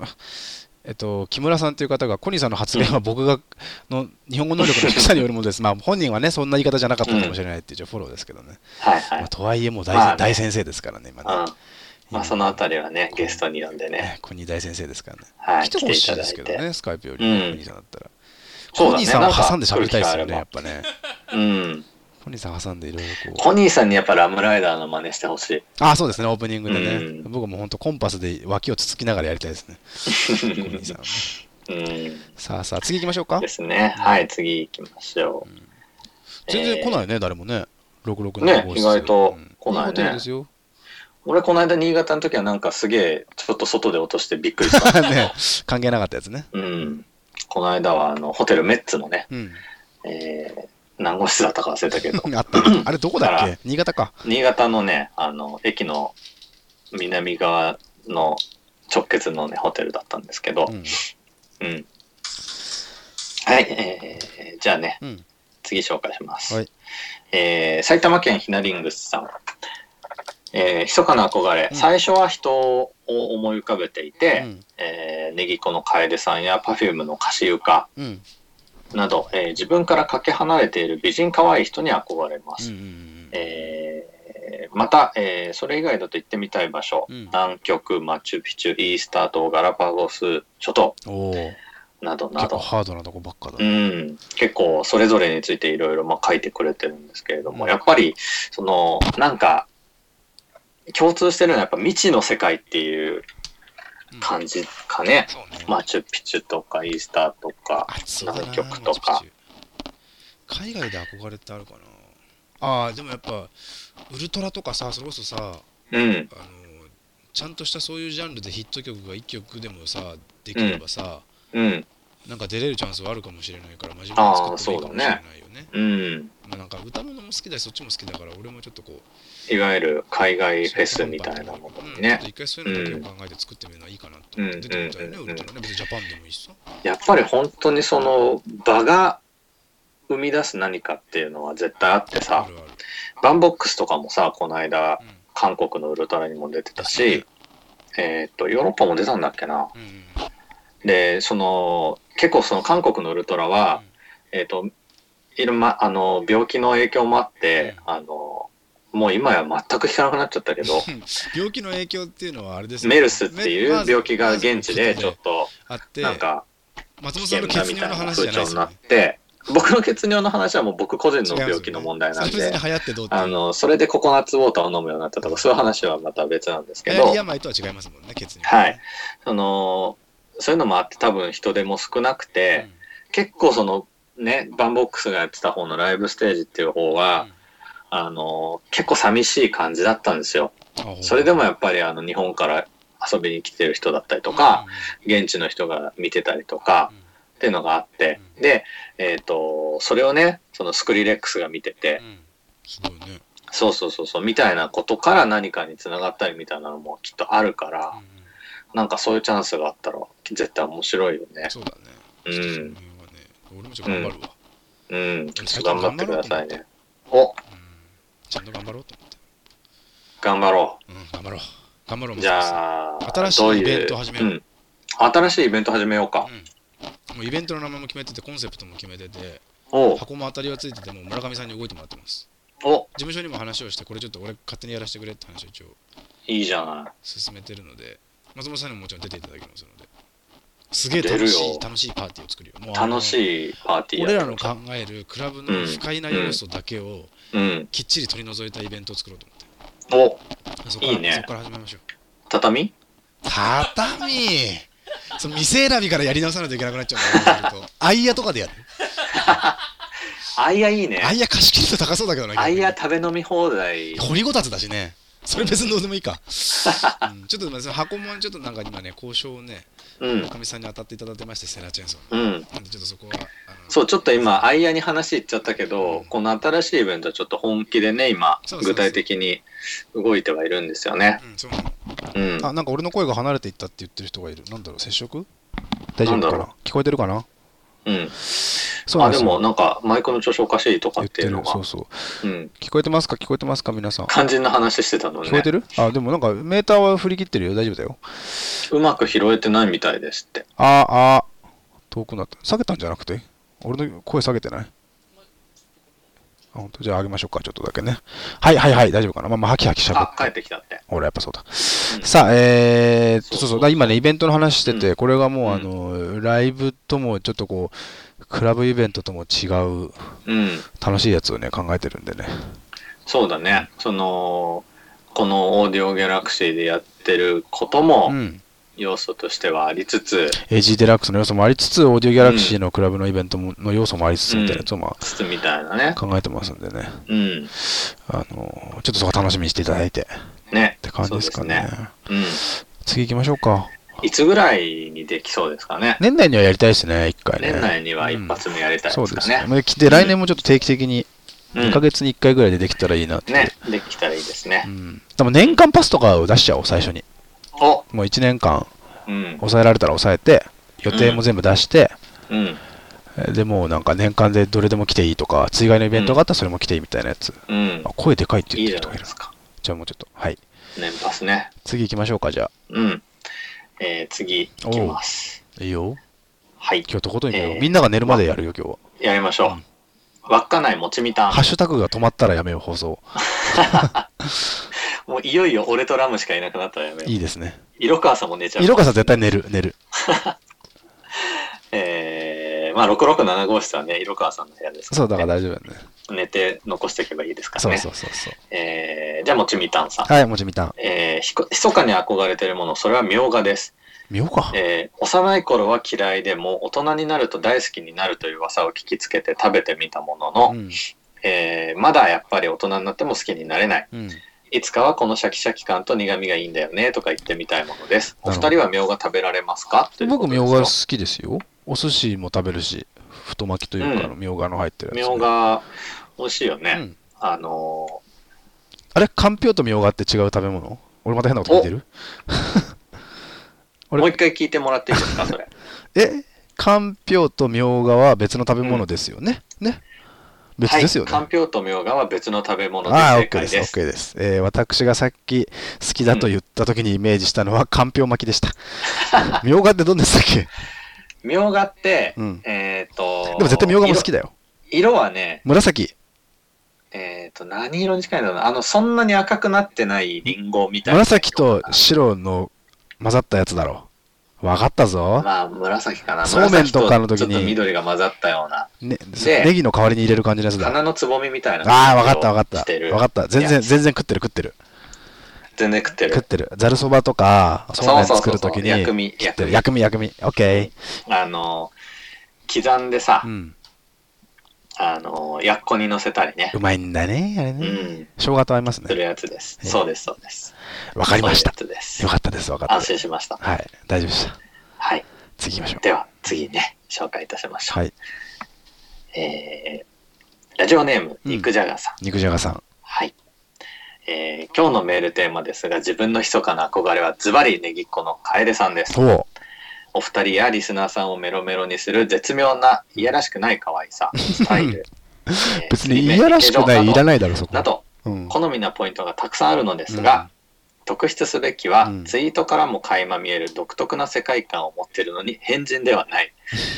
えっと、木村さんという方が、コニーさんの発言は僕がの日本語能力の低さによるものです。まあ本人はね、そんな言い方じゃなかったかもしれないっていうフォローですけどね。はいはい。まあ、とはいえ、もう大,、まあね大先生ですからね、今うん。ね。まあそのあたりはね、ゲストに呼んでね、ねコニー大先生ですからね。はい、来てほしい。ですけどね、スカイプより、うんコニーさんだったら。コニーさんを挟んで喋りたいですよね、やっぱね。うん。コニーさん挟んでいろいろこう。コニーさんにやっぱラムライダーの真似してほしい。あ、そうですね、オープニングでね。うん僕も本当コンパスで脇をつつきながらやりたいですね。コニーさんはね。うん。さあさあ、次行きましょうかで。すね。はい、次行きましょう。全然来ないね、誰もね。66ね号室意外とうん来ないねいいホテルですよ。俺この間新潟の時はなんかすげえちょっと外で落としてびっくりした。ね、関係なかったやつね。うん。この間はあのホテルメッツのね、うん。えー、何号室だったか忘れたけど、あ。あれどこだっけ？新潟か。新潟のね、あの、駅の南側の直結のね、ホテルだったんですけどう、ん。うん。はい、えー、じゃあね、うん。次紹介します。はいえー埼玉県ひなりんぐすさん。えー、密かな憧れ、うん最初は人を思い浮かべていて、うんえー、ネギコの楓さんや Perfume の歌詞床うん。など、えー自分からかけ離れている美人可愛い人に憧れます。また、えーそれ以外だと行ってみたい場所、うん南極、マチュピチュ、イースター島、ガラパゴス諸島。などな結構ど、ハードなとこばっかだうね。ん、結構それぞれについていろいろまあ書いてくれてるんですけれども、うんやっぱりそのなんか共通してるのはやっぱ未知の世界っていううん。感じかね、そうね。マチュピチュとかイースターとか暑そうだな南極とか。海外で憧れってあるかな。ああ、でもやっぱ、ウルトラとかさ、それこそさ、うん。あのちゃんとしたそういうジャンルでヒット曲が1曲でもさできればさ、うん。なんか出れるチャンスはあるかもしれないから真面目に作ってもいいかもしれないよね。うん。まあ、なんか歌物も好きだしそっちも好きだから俺もちょっとこういわゆる海外フェスみたいなものにね。一回そういうのを考えて作ってみるのはいいかなと思って。出てみたいね、うん。ウルトラね別にジャパンでもいいしさ。やっぱり本当にその場が生み出す何かっていうのは絶対あってあさ、るある、バンボックスとかもさ、この間、うん。韓国のウルトラにも出てたし、えーっと、ヨーロッパも出たんだっけな。で、その、結構その韓国のウルトラは、えーっと、いろんな、あの、病気の影響もあって、あの、もう今や全く聞かなくなっちゃったけど、病気の影響っていうのはあれですよメルスっていう病気が現地でちょっと、あってなんか、松本さんの血尿の話じ風潮になっゃない。ですよねて、僕の血尿の話はもう僕個人の病気の問題なんであの、それでココナッツウォーターを飲むようになったとか、そういう話はまた別なんですけど病とは違いますもんね血尿はい。その、そういうのもあって多分人手も少なくて、結構その、ね、バンボックスがやってた方のライブステージっていう方は、あの、結構寂しい感じだったんですよ。それでもやっぱりあの、日本から遊びに来てる人だったりとか、現地の人が見てたりとか、っていうのがあって、で、えっ、と、それをね、そのスクリレックスが見ててね。そうそうそうそう、みたいなことから何かにつながったりみたいなのもきっとあるから、うんうん。なんかそういうチャンスがあったら絶対面白いよね。そうだね。うん。俺もちょっと頑張るわ。うん、ちょっと頑張ってくださいね。お、うんちゃんと頑張ろうと思って。頑張ろう。ん頑張ろう。頑張ろうう。じゃあ、新しいイベント始めよう。うん。新しいイベント始めようか。うん。もうイベントの名前も決めててコンセプトも決めてて箱も当たりはついててもう村上さんに動いてもらってます。お、事務所にも話をしてこれちょっと俺勝手にやらせてくれって話を一応いいじゃない。進めてるので松本さんにももちろん出ていただきますので。すげえ楽しい楽しいパーティーを作るよ。もう楽しいパーティー俺らの考えるクラブの不快な要素だけをうん。きっちり取り除いたイベントを作ろうと思って。お、そこいいね。そこから始めましょう。畳？畳？その店選びからやり直さないといけなくなっちゃう。んだけどアイヤとかでやる。アイヤいいね。ア。イヤ貸し切ると高そうだけどなアイヤ食べ飲み放題。掘りごたつだしね。それ別にどうでもいいか、うん。ちょっと箱もちょっとなんか今ね交渉をねうん。村。上さんに当たっていただいてましてセラチェーンソー。うん。なんでちょっとそこはそう、ちょっと今、アイヤに話いっちゃったけど、うん。この新しいイベントはちょっと本気でね、今、具体的に動いてはいるんですよね。うんそう。なのうん。あなんか俺の声が離れていったって言ってる人がいる。なんだろう接触？大丈夫かな？聞こえてるかな？うん。そうあですも、なんか、マイクの調子おかしいとか言っていうのが。る。そう、そう。うん。聞こえてますか？聞こえてますか？皆さん。肝心な話してたのにね。聞こえて、る？あでもなんかメーターは振り切ってるよ。大丈夫だよ。うまく拾えてないみたいですって。ああ。遠くなった。下げたんじゃなくて？俺の声下げてない？あ本当？じゃあ上げましょうかちょっとだけねはいはいはい大丈夫かな？まあまあハキハキしゃべっあ、帰ってきたって。俺やっぱそうだ。さあ、えーそうそう、だから今ね、イベントの話してて、うんこれがもう、うんあの、ライブとも、ちょっとこう、クラブイベントとも違う、うん。楽しいやつをね、考えてるんでね。そうだね。その、このオーディオギャラクシーでやってることもうん。要素としてはありつつ、AG デラックスの要素もありつつ、オーディオギャラクシーのクラブのイベントもの要素もありつつ、みたいなやつを、まつつみたいなねあ、。考えてますんでね。うん。あの、ちょっとそこ楽しみにしていただいて、ね。って感じですかね。そうですね次行きましょうか。うん。いつぐらいにできそうですかね。年内にはやりたいですね、一回ね。年内には一発目やりたいそうですですかね。ね。で、来年もちょっと定期的に、うん2ヶ月に1回ぐらいでできたらいいなって。ね。できたらいいですねう。ん。でも年間パスとかを出しちゃおう、最初に。おもう1年間うん。抑えられたら抑えて、予定も全部出して、でもうなんか年間でどれでも来ていいとか、追加のイベントがあったらそれも来ていいみたいなやつ。うんあ。声でかいっていい言ってる人がいるいです。か。じゃあもうちょっと、はい。年パスね。次行きましょうか、じゃうん。えー、次いきます。あ。いいよ。はい。今日とことん行くよえーみんなが寝るまでやるよ、今日は。やりましょう。稚内もちみたんハッ。シュタグが止まったらやめよう、放送。もういよいよ俺とラムしかいなくなったらやめよう。いいですね。色川さんも寝ちゃう。色川さん絶対寝る、寝る。えー、まあ667号室はね、色川さんの部屋ですから、そう、ね。だから大丈夫だね。寝て残していけばいいですからそうね。そうそうそう。えー、じゃあもちみたんさん。はい、もちみたん。えー、ひこ密かに憧れてるもの、それはみょうがです。見ようか。えー幼い頃は嫌いでも大人になると大好きになるという噂を聞きつけて食べてみたものの、うん。えーまだやっぱり大人になっても好きになれない。うん。いつかはこのシャキシャキ感と苦味がいいんだよねとか言ってみたいものです。お二人はみょうが食べられますか？僕、みょうが好きですよ。お寿司も食べるし、太巻きというか、みょうがの入ってるみやつ、ょうが、美味しいよね。うんあのあれ、かんぴょうとみょうがって違う食べ物？俺また変なこと聞いてる？ー、もう一回聞いてもらっていいですか、それ？えかんぴょうとみょうがは別の食べ物ですよね、ね？別ですよね。はい。かんぴょうとみょうがは別の食べ物でああ、正 OK です、解です。OK です。えー私がさっき好きだと言った時にイメージしたのは、かんぴょう巻きでした。みょうがってどんでしたっけ？みょうがって、うんえっ、と、でも絶対みょうがも好きだよ。色。色はね、紫。えっ、と、何色に近いんだろうな。あの、そんなに赤くなってないリンゴみたいな。紫と白の混ざったやつだろう。わかったぞ。まあ、紫かな。そうめんとかの時に紫ちょっと緑が混ざったような。ね、でネギの代わりに入れる感じのやつだ。花のつぼみみたいな。ああ、わかったわかった。してるわかった。全然、全然食ってる食ってる。全然食ってる。食ってる。ざるそばとか、そうめん作るときに。薬味、薬味。薬味、薬味。オッケあの、刻んでさー。う、ん。あの、やっこに乗せたりねう。まいんだね、あれうね。ん。生姜と合いますね。するやつです。ええそうです、そうです。わかりました。よかったです、わかった安。心しました。はい、大丈夫でした。はい。次行きましょう。では、次ね、紹介いたしましょう。はい。えー、ラジオネーム、うん肉じゃがさん。肉じゃがさん。はい。えー、今日のメールテーマですが、自分の密かな憧れはズバリネギっ子の楓さんです。おうお二人やリスナーさんをメロメロにする絶妙ないやらしくない可愛さ、スタイル。えー別にいやらしくない、いらい。ないだろ、そこ。など、うん。好みなポイントがたくさんあるのですが、特筆すべきは、うんツイートからも垣間見える独特な世界観を持っているのに変人ではない、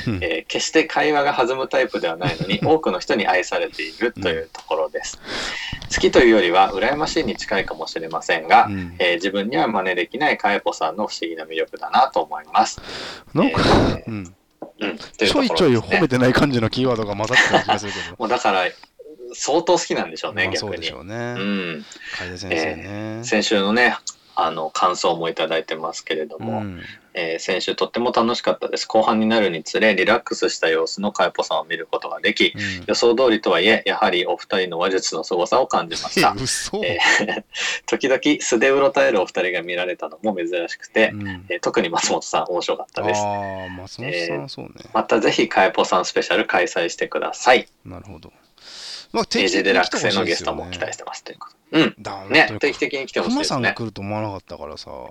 うんえー決して会話が弾むタイプではないのに 多くの人に愛されているというところです、好きというよりは羨ましいに近いかもしれませんが、うんえー自分には真似できないかえぽさんの不思議な魅力だなと思います、なんか、えーうん。うん、ちょいちょい褒めてない感じのキーワードが混ざってる気がするけど。もうだから相当好きなんでしょうね、まあそう逆にでしょうね。うん、楓先生ね。先週のねあの感想もいただいてますけれども、うんえー先週とっても楽しかったです。後半になるにつれ、リラックスした様子のかえぽさんを見ることができ、うん予想通りとはいえ、やはりお二人の話術の凄さを感じました。えー 時々素でうろたえるお二人が見られたのも珍しくて、うんえー特に松本さん面白かったです。ああ、松本さん、そうね。またぜひかえぽさんスペシャル開催してください。なるほど。まあ、エージェデラックスのゲストも期待してますということ。うん。だね定期的に来てほしい熊ですね。さんが来ると思わなかったからさ、うん。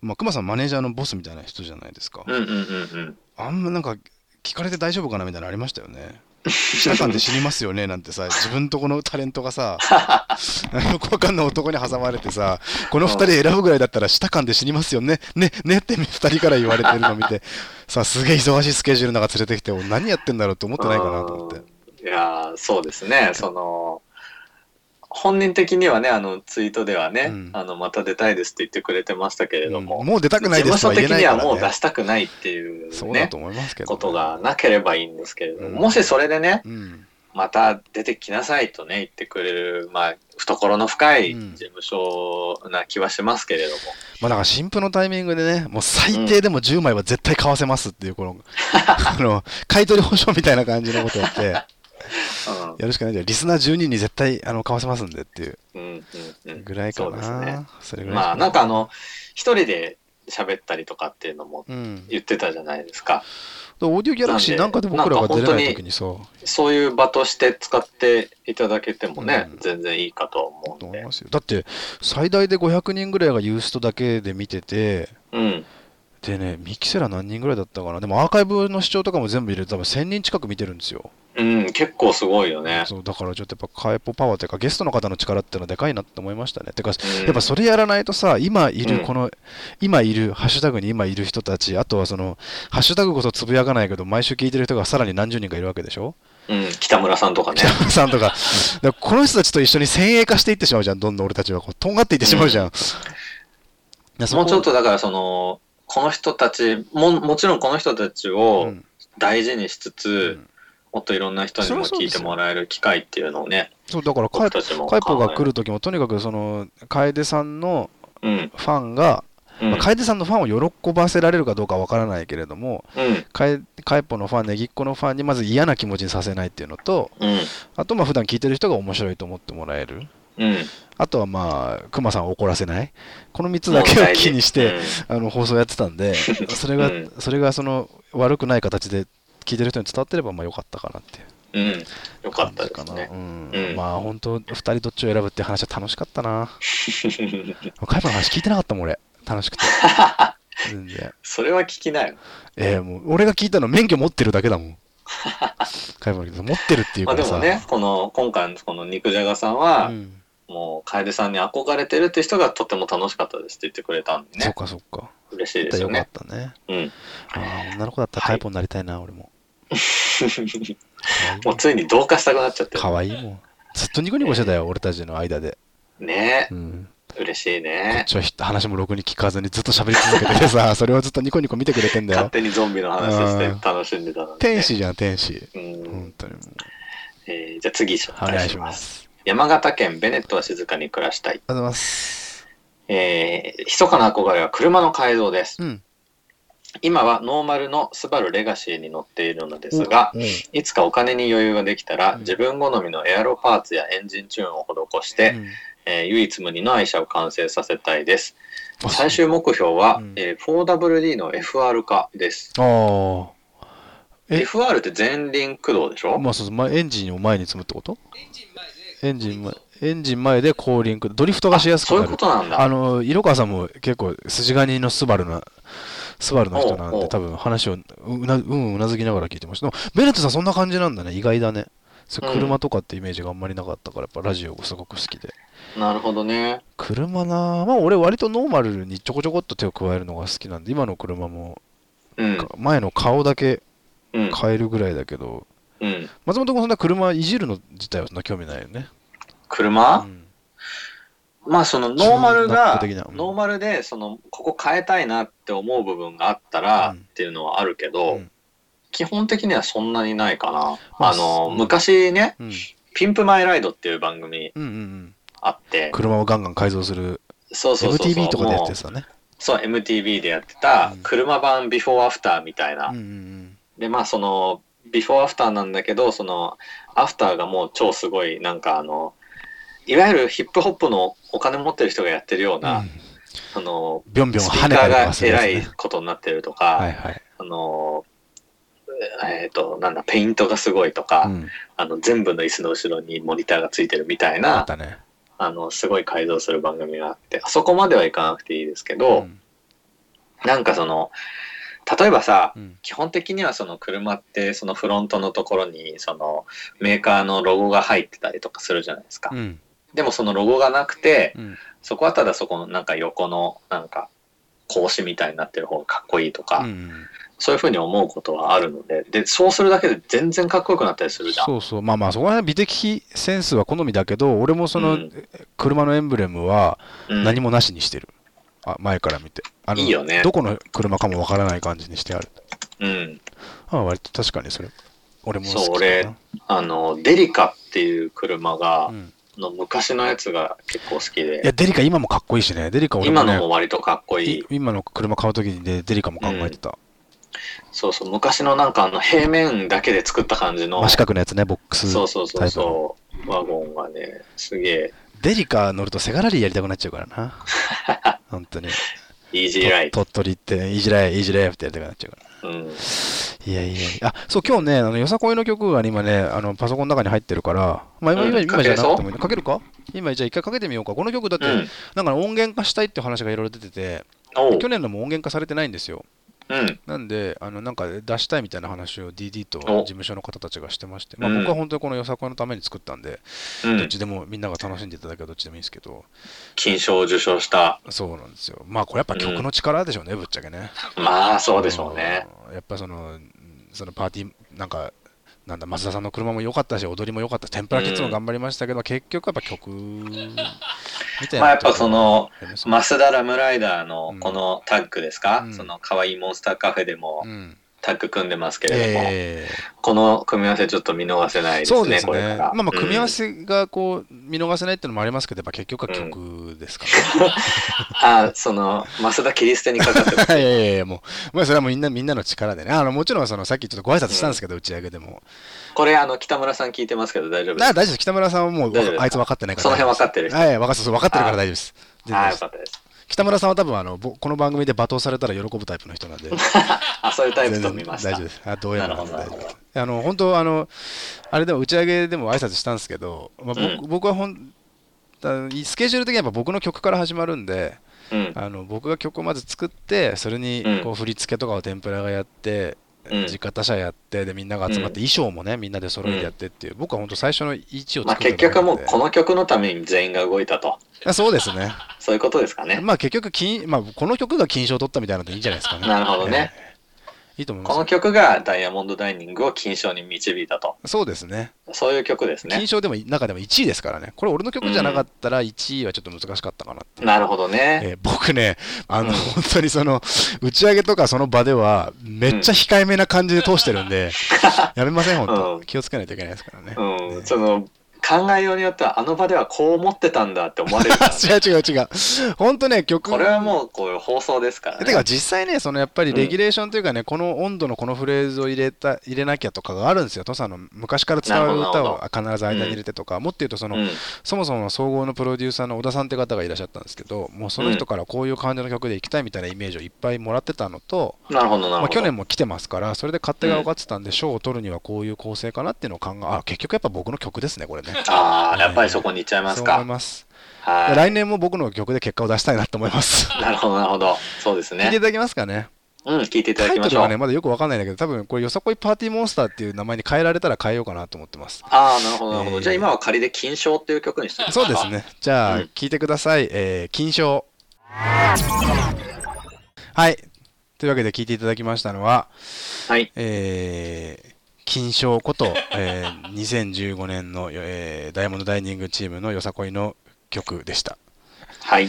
まあ、熊さんマネージャーのボスみたいな人じゃないですか。うんうんうんうん。あんまなんか聞かれて大丈夫かなみたいなのありましたよね。舌感で死にますよねなんてさ、自分とこのタレントがさ、よくわかんない男に挟まれてさ、この二人選ぶぐらいだったら舌感で死にますよね、ね、ねって二人から言われてるの見て、さ、すげえ忙しいスケジュールの中連れてきて、俺何やってんだろうと思ってないかなと思って。いやーそうですね、その、本人的にはね、あのツイートではね、うん。あのまた出たいですって言ってくれてましたけれども、うん。もう出たくないですとは事務所的に言えないから、ね。はもう出したくないっていうね、そうだと思いますけど、ことがなければいいんですけれども、うん。もしそれでね、うん。また出てきなさいとね、言ってくれる、まあ、懐の深いうん。事務所な気はしますけれども、まあだから新婦のタイミングでね、もう最低でも10枚は絶対買わせますっていう、この、あの、買い取り保証みたいな感じのことやって、やるしかないじゃん。リスナー10人に絶対あの買わせますんでっていううん、うん、うん、うん。ぐらいかそうですねな。それぐらいしまあ、なんかあの、一人で喋ったりとかっていうのもうん。言ってたじゃないですか。オーディオギャラクシーなんかで僕らが出れない時にさ、そういう場として使っていただけてもね、うん全然いいかと思うんで。だって、最大で500人ぐらいがユーストだけで見てて、うん。でね、ミキセラ何人ぐらいだったかな。でもアーカイブの視聴とかも全部入れると多分1000人近く見てるんですよ。うん、結構すごいよね。そうだからちょっとやっぱカエポパワーというかゲストの方の力ってのはでかいなって思いましたね。てか、うんやっぱそれやらないとさ、今いうんるこの、今いる、ハッシュタグに今いる人たち、あとはその、ハッシュタグこそつぶやかないけど、毎週聞いてる人がさらに何十人かいるわけでしょ？うん、北村さんとかね北。村さんとか。だからこの人たちと一緒に先鋭化していってしまうじゃん、どんどん俺たちは。こうとんがっていってしまうじゃん。いやそこもうちょっとだからその、この人たちも、もちろんこの人たちをうん大事にしつつ、うんもっといろんな人にも聞いてもらえる機会っていうのをね、そう、だからカイポが来る時も、とにかくその、楓さんのうん、ファンが、うん、まあ、楓さんのファンを喜ばせられるかどうかわからないけれども、うん、カエカエポのファン、ネギっ子のファンにまず嫌な気持ちにさせないっていうのと、うん、あとまあ普段聞いてる人が面白いと思ってもらえる。うん。あとはまあ、クマさんを怒らせない。この3つだけを気にして、あの放送やってたんで、それがうん、それがその、悪くない形で聞いてる人に伝わってればまあよかったかなっていううん。よかった。ですねう。んうんまあ本当、2人どっちを選ぶって話は楽しかったな。カイパの話聞いてなかったもん、俺。楽しくて。全然。それは聞きなよ。えー、もう俺が聞いたの免許持ってるだけだもん。カイパの持ってるっていうまからさ。あでもね、この、今回のこの肉じゃがさんは、うんもう、楓さんに憧れてるって人がとても楽しかったですって言ってくれたんでそっね。かそっか。嬉しいですよねよかっ。たね。うん。ああ、女の子だったらはいタイプになりたいな、俺も。もうついに同化したくなっちゃってる。かわいいもん。ずっとニコニコしてたよ、俺たちの間で。ねうん。嬉しいこっね。ちはひ話もろくに聞かずにずっと喋り続けててさ、それをずっとニコニコ見てくれてんだよ。勝手にゾンビの話して楽しんでたのに、ね。天使じゃん、天使。うん本当にもう。えーじゃあ次紹お願いし介しま。ますす。山形県ベネットは静かに暮らしたい。ありがとうございます。えー、密かな憧れは車の改造です。うん。今はノーマルのスバルレガシーに乗っているのですが、うん。いつかお金に余裕ができたら、うん。自分好みのエアロパーツやエンジンチューンを施して、うん。えー唯一無二の愛車を完成させたいです。あ最終目標は、うん。えー 4WD の FR 化です。あ FR って前輪駆動でしょ、まあそうそう、まエンジンを前に積むってこと？エンジン前エンジン前で後輪ドリフトがしやすくそういうなる。ことなんだ。あの、色川さんも結構筋金のスバルな、スバルの人なんで、多分話をううなうんうなずきながら聞いてました。ベネットさんそんな感じなんだね。意外だね。そ車とかってイメージがあんまりなかったから、やっぱラジオがすごく好きで。なるほどね。車なまあ俺割とノーマルにちょこちょこっと手を加えるのが好きなんで、今の車もうん。前の顔だけうん。変えるぐらいだけど、うん。松本君そんな車いじるの自体はそんな興味ないよね。車、うんまあそのノーマルが、ノーマルでそのここ変えたいなって思う部分があったらうんっていうのはあるけど、うん基本的にはそんなにないかな。まああの、うん昔ね、うんピンプマイライドっていう番組。あって、車をガンガン改造するそうそうそう。MTV とかでやってたね。そう、MTV でやってたうん車版ビフォーアフターみたいな。で、まあその、ビフォーアフターなんだけど、その、アフターがもう超すごい、なんかあの、いわゆるヒップホップのお金持ってる人がやってるよううん。な、うんあの、ビョンビョン跳ね偉いね。ことになってるとか、はいはい。あの、えっ、と、なんだ、ペイントがすごいとか、うん。あの、全部の椅子の後ろにモニターがついてるみたいな、たね。あの、すごい改造する番組があって、あそこまではいかなくていいですけうど、んなんかその、例えばさ、うん基本的にはその車ってそのフロントのところにそのメーカーのロゴが入ってたりとかするじゃないですか。うん。でもそのロゴがなくて、うん。そこはただそこのなんか横のなんか格子みたいになってる方がかっこいいとか、うんそういうふうに思うことはあるので、で、そうするだけで全然かっこよくなったりするじゃん。そうそう。まあまあ、そこら辺美的センスは好みだけど、俺もそのうん車のエンブレムはうん何もなしにしてる。あ前から見て。あのいいよねどこの車かもわからない感じにしてある。うん。あ割と確かにそれ。俺もそうだな。あの、デリカっていう車がう、んの昔のやつが結構好きいや、で、デリカ今もかっこいいしね。デリカ俺も今ねのも割とかっこいいい。今の車買うときにね、デリカも考えてた。そうそう、昔のなんかあの平面だけで作った感じの、真四角のやつね、ボックスそうそうそう。そう、ワゴンがね、すげえ、デリカ乗るとセガラリーやりたくなっちゃうからな。本当に。イージーライ鳥取って、いじらえ、いじらえってやりたくなっちゃうから。うん。いやいやいや、あ、そう、今日ね、あの、よさこいの曲が今ね、あの、パソコンの中に入ってるから、まあ今、うん今、今じゃなくてかもいいねかけるか今、じゃあ一回かけてみようか。この曲だって、うん。なんかね音源化したいって話がいろいろ出てて、去年のも音源化されてないんですよ。うん。なんで、あの、なんか出したいみたいな話を DD とお事務所の方たちがしてまして、まあうん僕は本当にこのよさこいのために作ったんで、うん。どっちでもみんなが楽しんでいただけばどっちでもいいんですけど、金賞を受賞した。そうなんですよ。まあこれやっぱ曲の力でしょうね、ぶっちゃけね。まあ、そうでしょうね。うん。やっぱその、そのパーティー、なんか、なんだ、増田さんの車も良かったし、踊りも良かったし、天ぷらキッズも頑張りましたけど、結局やっぱ曲みたいな。まあやっぱその、ありますマスダラムライダーのうんこのタッグですか、うんその可愛いモンスターカフェでもうん。タッグ組んでますけれども、えこの組み合わせちょっと見逃せないえですね、そうですね。これから。まあまあ、組み合わうんせがこう、見逃せないっていうのもありますけど、やっぱ結局は曲ですからね。あ、その、増田切り捨てにかかってます。いやいやいや、もう、まあ、それはもうみんなみんなの力でね。あのもちろんその、さっきちょっとご挨拶したんですけど、打ち上げでも。これ、あの、北村さん聞いてますけど大丈夫ですあ大丈夫です。北村さんはもうあいつ分かってないから。その辺分かってる人？はい、分かってる分かってるから大丈夫です。ああ、よかったです。北村さんは多分あのぼこの番組で罵倒されたら喜ぶタイプの人なんで。あ、そういうタイプと見ました。大丈夫ですあどうやら。あの本当あのあれでも打ち上げでも挨拶したんですけど、まあ僕うん。僕はほんだスケジュール的にやっぱ僕の曲から始まるんでうん。あの僕が曲をまず作ってそれにうん。こう振り付けとかを天ぷらがやって、うん。実家他社やってでみんなが集まって、衣装もねみんなで揃えてやってっていう、僕は本当最初の位置をまあ結局はもうとこの曲のために全員が動いたと。あそうですね。そういうことですかね。まあ結局金、まあ、この曲が金賞を取ったみたいなのでいいんじゃないですかね。なるほどね。ええいいと思いますこの曲がダイヤモンドダイニングを金賞に導いたと。そうですねそういう曲ですね金。賞でも中でも1位ですからねこれ俺の曲じゃなかったら1位はちょっと難しかったかなっていうなるほどね。えー僕ね、あの、うん本当にその、打ち上げとかその場では、めっちゃ控えめな感じで通してるんで、やめません、本当、うん気をつけないといけないですからね。うん。ねその、考えようによってはあの場ではこう思ってたんだって思われるからね違う違う違う。本当ね、曲。これはもうこういう放送ですからね。てか実際ね、そのやっぱりレギュレーションというかね、この温度のこのフレーズを入れた入れなきゃとかがあるんですよ、土佐の昔から伝わる歌をな必ず間に入れてとか、もっと言うとその、うん。そもそもの総合のプロデューサーの小田さんって方がいらっしゃったんですけど、もうその人からこういう感じの曲でいきたいみたいなイメージをいっぱいもらってたのと、なるほど、なるほど。まあ、去年も来てますから、それで勝手が分かってたんで、賞、を取るにはこういう構成かなっていうのを考え、あ結局やっぱ僕の曲ですね、これね。ああ、やっぱりそこに行っちゃいますか。ます。は来年も僕の曲で結果を出したいなと思います。い。なるほど、なるほど。そうですね。聞いていただけますかね？うん、聞いていたタだきましょう。イトルはね、まだよく分かんないんだけど、多分これ、よさこいパーティーモンスターっていう名前に変えられたら変えようかなと思ってます。ああ、なるほど、なるほど。えーじゃあ今は仮で金賞っていう曲にしてますそうです。ね。じゃあ、うん聞いてください。えー金賞。はい。というわけで聞いていただきましたのは、はい。えー金賞こと、えー2015年の、えーダイヤモンドダイニングチームのよさこいの曲でした。はい。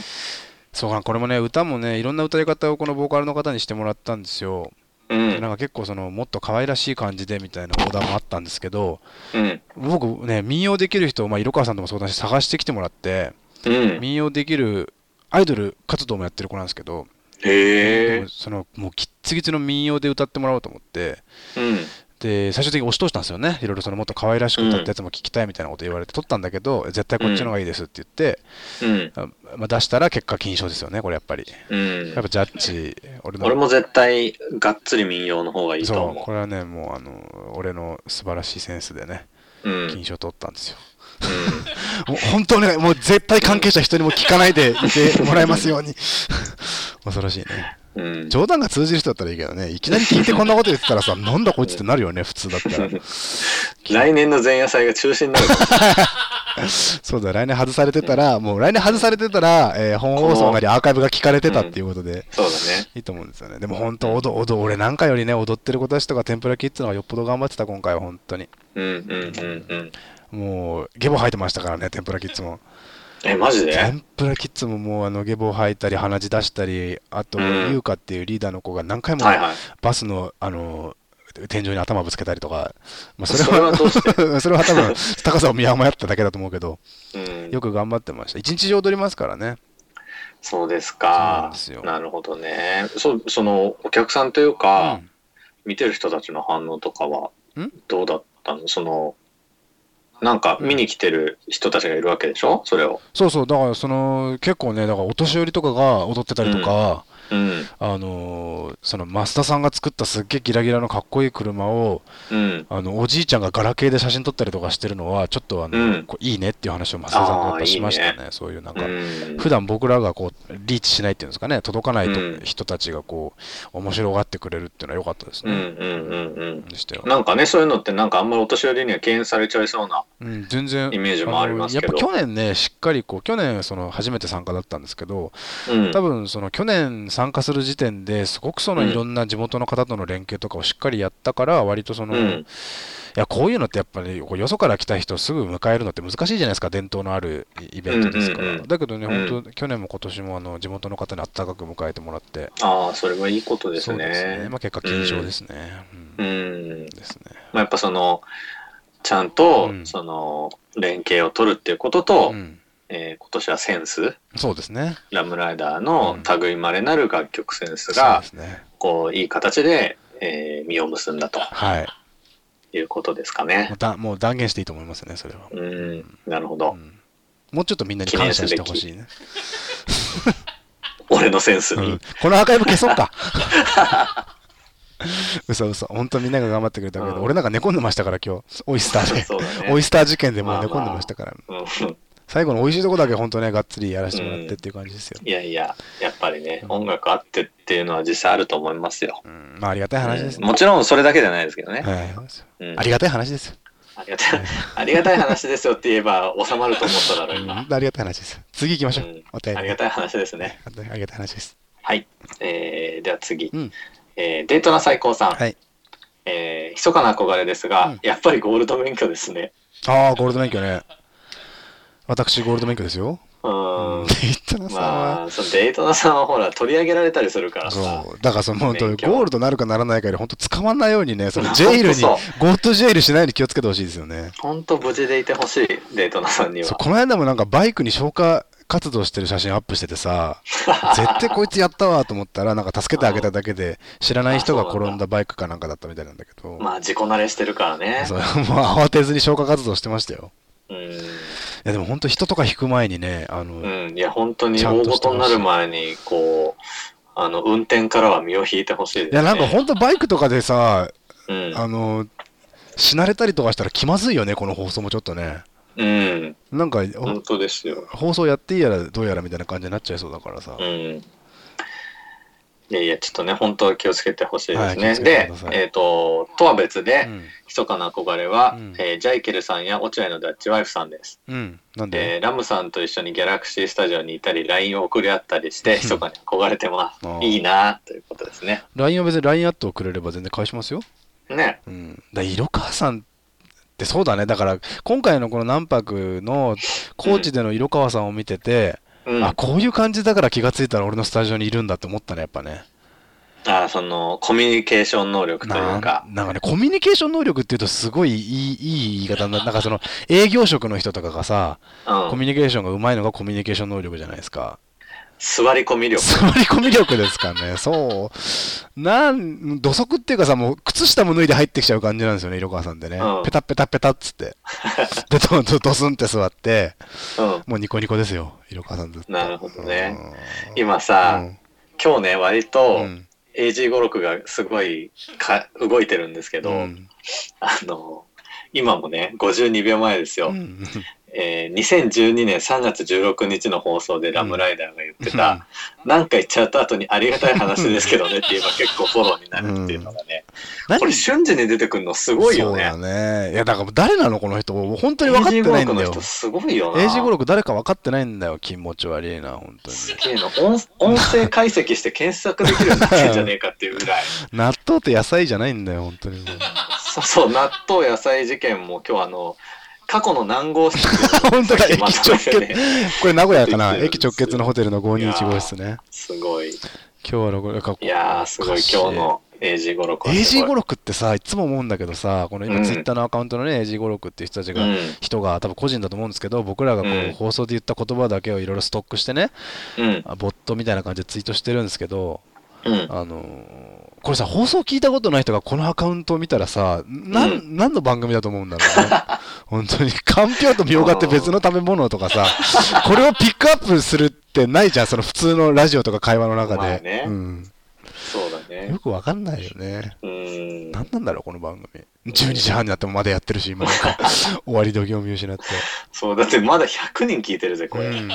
そうかな、これもね、歌もね、いろんな歌い方をこのボーカルの方にしてもらったんですよ。うん。でなんか結構その、もっと可愛らしい感じでみたいなオーダーもあったんですけど、うん。僕ね、民謡できる人を、まあ、色川さんとも相談して探してきてもらって、うん。民謡できるアイドル活動もやってる子なんですけど、へえでも。そのもうきっつぎつの民謡で歌ってもらおうと思って、うん。で最終的に押し通したんですよね、いろいろそのもっと可愛らしく歌ったやつも聞きたいみたいなこと言われて、撮ったんだけど、絶対こっちの方がいいですって言って、うん。あまあ、出したら結果、金賞ですよね、これやっぱり。うんやっぱジャッジ、俺の俺も絶対がっつり民謡の方がいいとそう、思これはね、もうあの俺の素晴らしいセンスでね。金賞取ったんですよ。もう本当ね、もう絶対関係者一人も聞かないでいてもらえますように。恐ろしいね。冗談が通じる人だったらいいけどね、いきなり聞いてこんなこと言ってたらさ、なんだこいつってなるよね、普通だったら。来年の前夜祭が中止になる。そうだ、来年外されてたら、もう来年外されてたら、えー本放送なりアーカイブが聞かれてたっていうことで、そうだね。いいと思うんですよね。でも本当、踊踊俺なんかよりね、踊ってる子たちとか天ぷらキッズの方がよっぽど頑張ってた、今回は本当に。うんうんうんうん。もう、ゲボ吐いてましたからね、天ぷらキッズも。え、マジで？天ぷらキッズももう、あの、ゲボ吐いたり、鼻血出したり、あと、うん優香っていうリーダーの子が何回も。バスの、あの、天井に頭ぶつけたりとか、まあ、そそれは、それは多分、高さを見誤っただけだと思うけど、うん。よく頑張ってました。一日中踊りますからね。そうですかですよ。なるほどね。そそのお客さんといううか、ん見てる人たちの反応とかはん？どうだったの？そのなんか見に来てる人たちがいるわけでしょ？それを。そうそう、だからその結構ね、だからお年寄りとかが踊ってたりとか、うん。あのーその増田さんが作ったすっげえギラギラのかっこいい車を、うん。あのおじいちゃんがガラケーで写真撮ったりとかしてるのは、ちょっとあの、うんいいねっていう話を増田さんとやっぱしましたね、ねそういうなんか。うん。普段僕らがこうリーチしないっていうんですかね、届かないとうん人たちがこう面白がってくれるっていうのは良かったですね。うん。なんかね、そういうのってなんかあんまりお年寄りには敬遠されちゃいそうなうん、全然イメージもありますけど。やっぱ去年ね、しっかりこう、去年その初めて参加だったんですけど、うん多分その去年参加する時点ですごくそのうんいろんな地元の方との連携とかをしっかりやったから、割とその、いうん。や、こういうのってやっぱり、よそから来た人をすぐ迎えるのって難しいじゃないですか、伝統のあるイベントですから。うんうんうんだけどね、うん本当、去年も今年もあの地元の方に温かく迎えてもらって、ああ、それはいいことですそうですね。ねま。あ、結果、金賞ですね。ううんん。ですね。まあ、やっぱその、ちゃんとう、んその、連携を取るっていうことと、うんえー今年はセンス、そうですね。ラムライダーの類まれなる楽曲センスがで、すね。こう、いい形で、えー実を結んだとはい。いうことですかねもう。だもう断言していいと思いますね、それは。うん、なるほど。うんもうちょっとみんなに感謝してほしいね。俺のセンスに。うん、このアーカイブ消そうか。嘘嘘。本当みんなが頑張ってくれたけど、うん俺なんか寝込んでましたから今日。オイスターで。ねオイスター事件でもう寝込んでましたから。うん最後の美味しいとこだけ本当ね、がっつりやらせてもらってっていう感じですよ。いやいや、やっぱりね、音楽あってっていうのは実際あると思いますよ。うん、まあありがたい話ですね。うんもちろんそれだけじゃないですけどね。はいうんありがたい話ですよ。ありがたい、ありがたい話ですよって言えば収まると思っただろう、うん今。ありがたい話です。次行きましょう。うんお便り。ありがたい話ですね。ありがたい話です。はい。えー、では次。うんえーデートな最高さん。はい。えー、密かな憧れですが、うんやっぱりゴールド免許ですね。ああ、ゴールド免許ね。私、ゴールド免許ですよ。ううん。デイトナさんは。まあ、そのデートナさんはほら、取り上げられたりするからさ。そう。だからその本当ゴールドなるかならないかより本当捕まんないようにね、そのジェイルに、ほゴんとートジェイルしないように気をつけてほしいですよね。ほんと無事でいてほしい、デートナさんには。この間もなんかバイクに消火活動してる写真アップしててさ、絶対こいつやったわと思ったら、なんか助けてあげただけで、知らない人が転んだバイクかなんかだったみたいなんだけど、まあ、自己慣れしてるからね。そうもう慌てずに消火活動してましたよ。うん。いやでも本当人とか引く前にね、あの、うん。いや、本当に大事になる前に、こう、あの、運転からは身を引いてほしいです、ね。いやなんか本当バイクとかでさ、うん。あの、死なれたりとかしたら気まずいよね、この放送もちょっとね。うん。なんか、本当ですよ。放送やっていいやらどうやらみたいな感じになっちゃいそうだからさ。うん。いやいや、ちょっとね、本当は気をつけてほしいですね。はいでえっ、と、とは別で、うん。密かな憧れは、うんえージャイケルさんや落合のダッチワイフさんです。うん。なんで、えーラムさんと一緒にギャラクシースタジオにいたり、LINE を送り合ったりして、密かに憧れてますいいなということですね。LINE は別に LINE アットをくれれば全然返しますよ。ね。うん。だ色川さんってそうだね。だから、今回のこの南泊の高知での色川さんを見てて、うん。あ、あこういう感じだから気がついたら俺のスタジオにいるんだって思ったね、やっぱね。ーその、コミュニケーション能力というなか。なんかね、コミュニケーション能力っていうとすごいいいいい言い方なんかその営業職の人とかがさ、うん。コミュニケーションがうまいのがコミュニケーション能力じゃないですか。座り込み力。座り込み力ですかね。そう。なん、土足っていうかさ、もう靴下も脱いで入ってきちゃう感じなんですよね、色川さんってね。うんペタペタペタっつって。で、ドスンって座って、うん。もうニコニコですよ、色川さんずっと。なるほどねうん。今さ、今日ね、割うと、ん AG56 がすごいか動いてるんですけど、うんあの、今もね、52秒前ですよ。うんえー2012年3月16日の放送でラムライダーが言ってた、なんか言っちゃった後にありがたい話ですけどねって言えば結構フォローになるっていうのがね、何？これ瞬時に出てくるのすごいよね。そうだね。いや、だから誰なの、この人？本当に分かってないんだ AG56 のよ人。すごいよな。AG56 誰か分かってないんだよ、気持ち悪いな、本当に。すげえな音音声解析して検索できるようになってんじゃねえかっていうぐらい。納豆って野菜じゃないんだよ、本当に。そうそう、納豆野菜事件も今日あの、過去の何号室本当だ、駅直結。これ名古屋かな？駅直結のホテルの521号室ね。すごい。今日は6かいやー、すごい今日の AG56 はすごい。AG56 ってさ、いつも思うんだけどさ、この今うんツイッターのアカウントのね、AG56 っていう人たちが、うん。人が多分個人だと思うんですけど、僕らがこううん放送で言った言葉だけをいろいろストックしてね、うん。あボットみたいな感じでツイートしてるんですけど、うん。あのーこれさ、放送聞いたことない人がこのアカウントを見たらさ、なん、う何の番組だと思うんだろうね。本当に、かんぴょうとみょうがって別の食べ物とかさ、これをピックアップするってないじゃん、その普通のラジオとか会話の中で。まあねうん。そうだよね。くわかんないよね。うん。何なんだろう、この番組。12時半になってもまだやってるし、今なんか、終わり時を見失って。そう、だってまだ100人聞いてるぜ、これ。うん。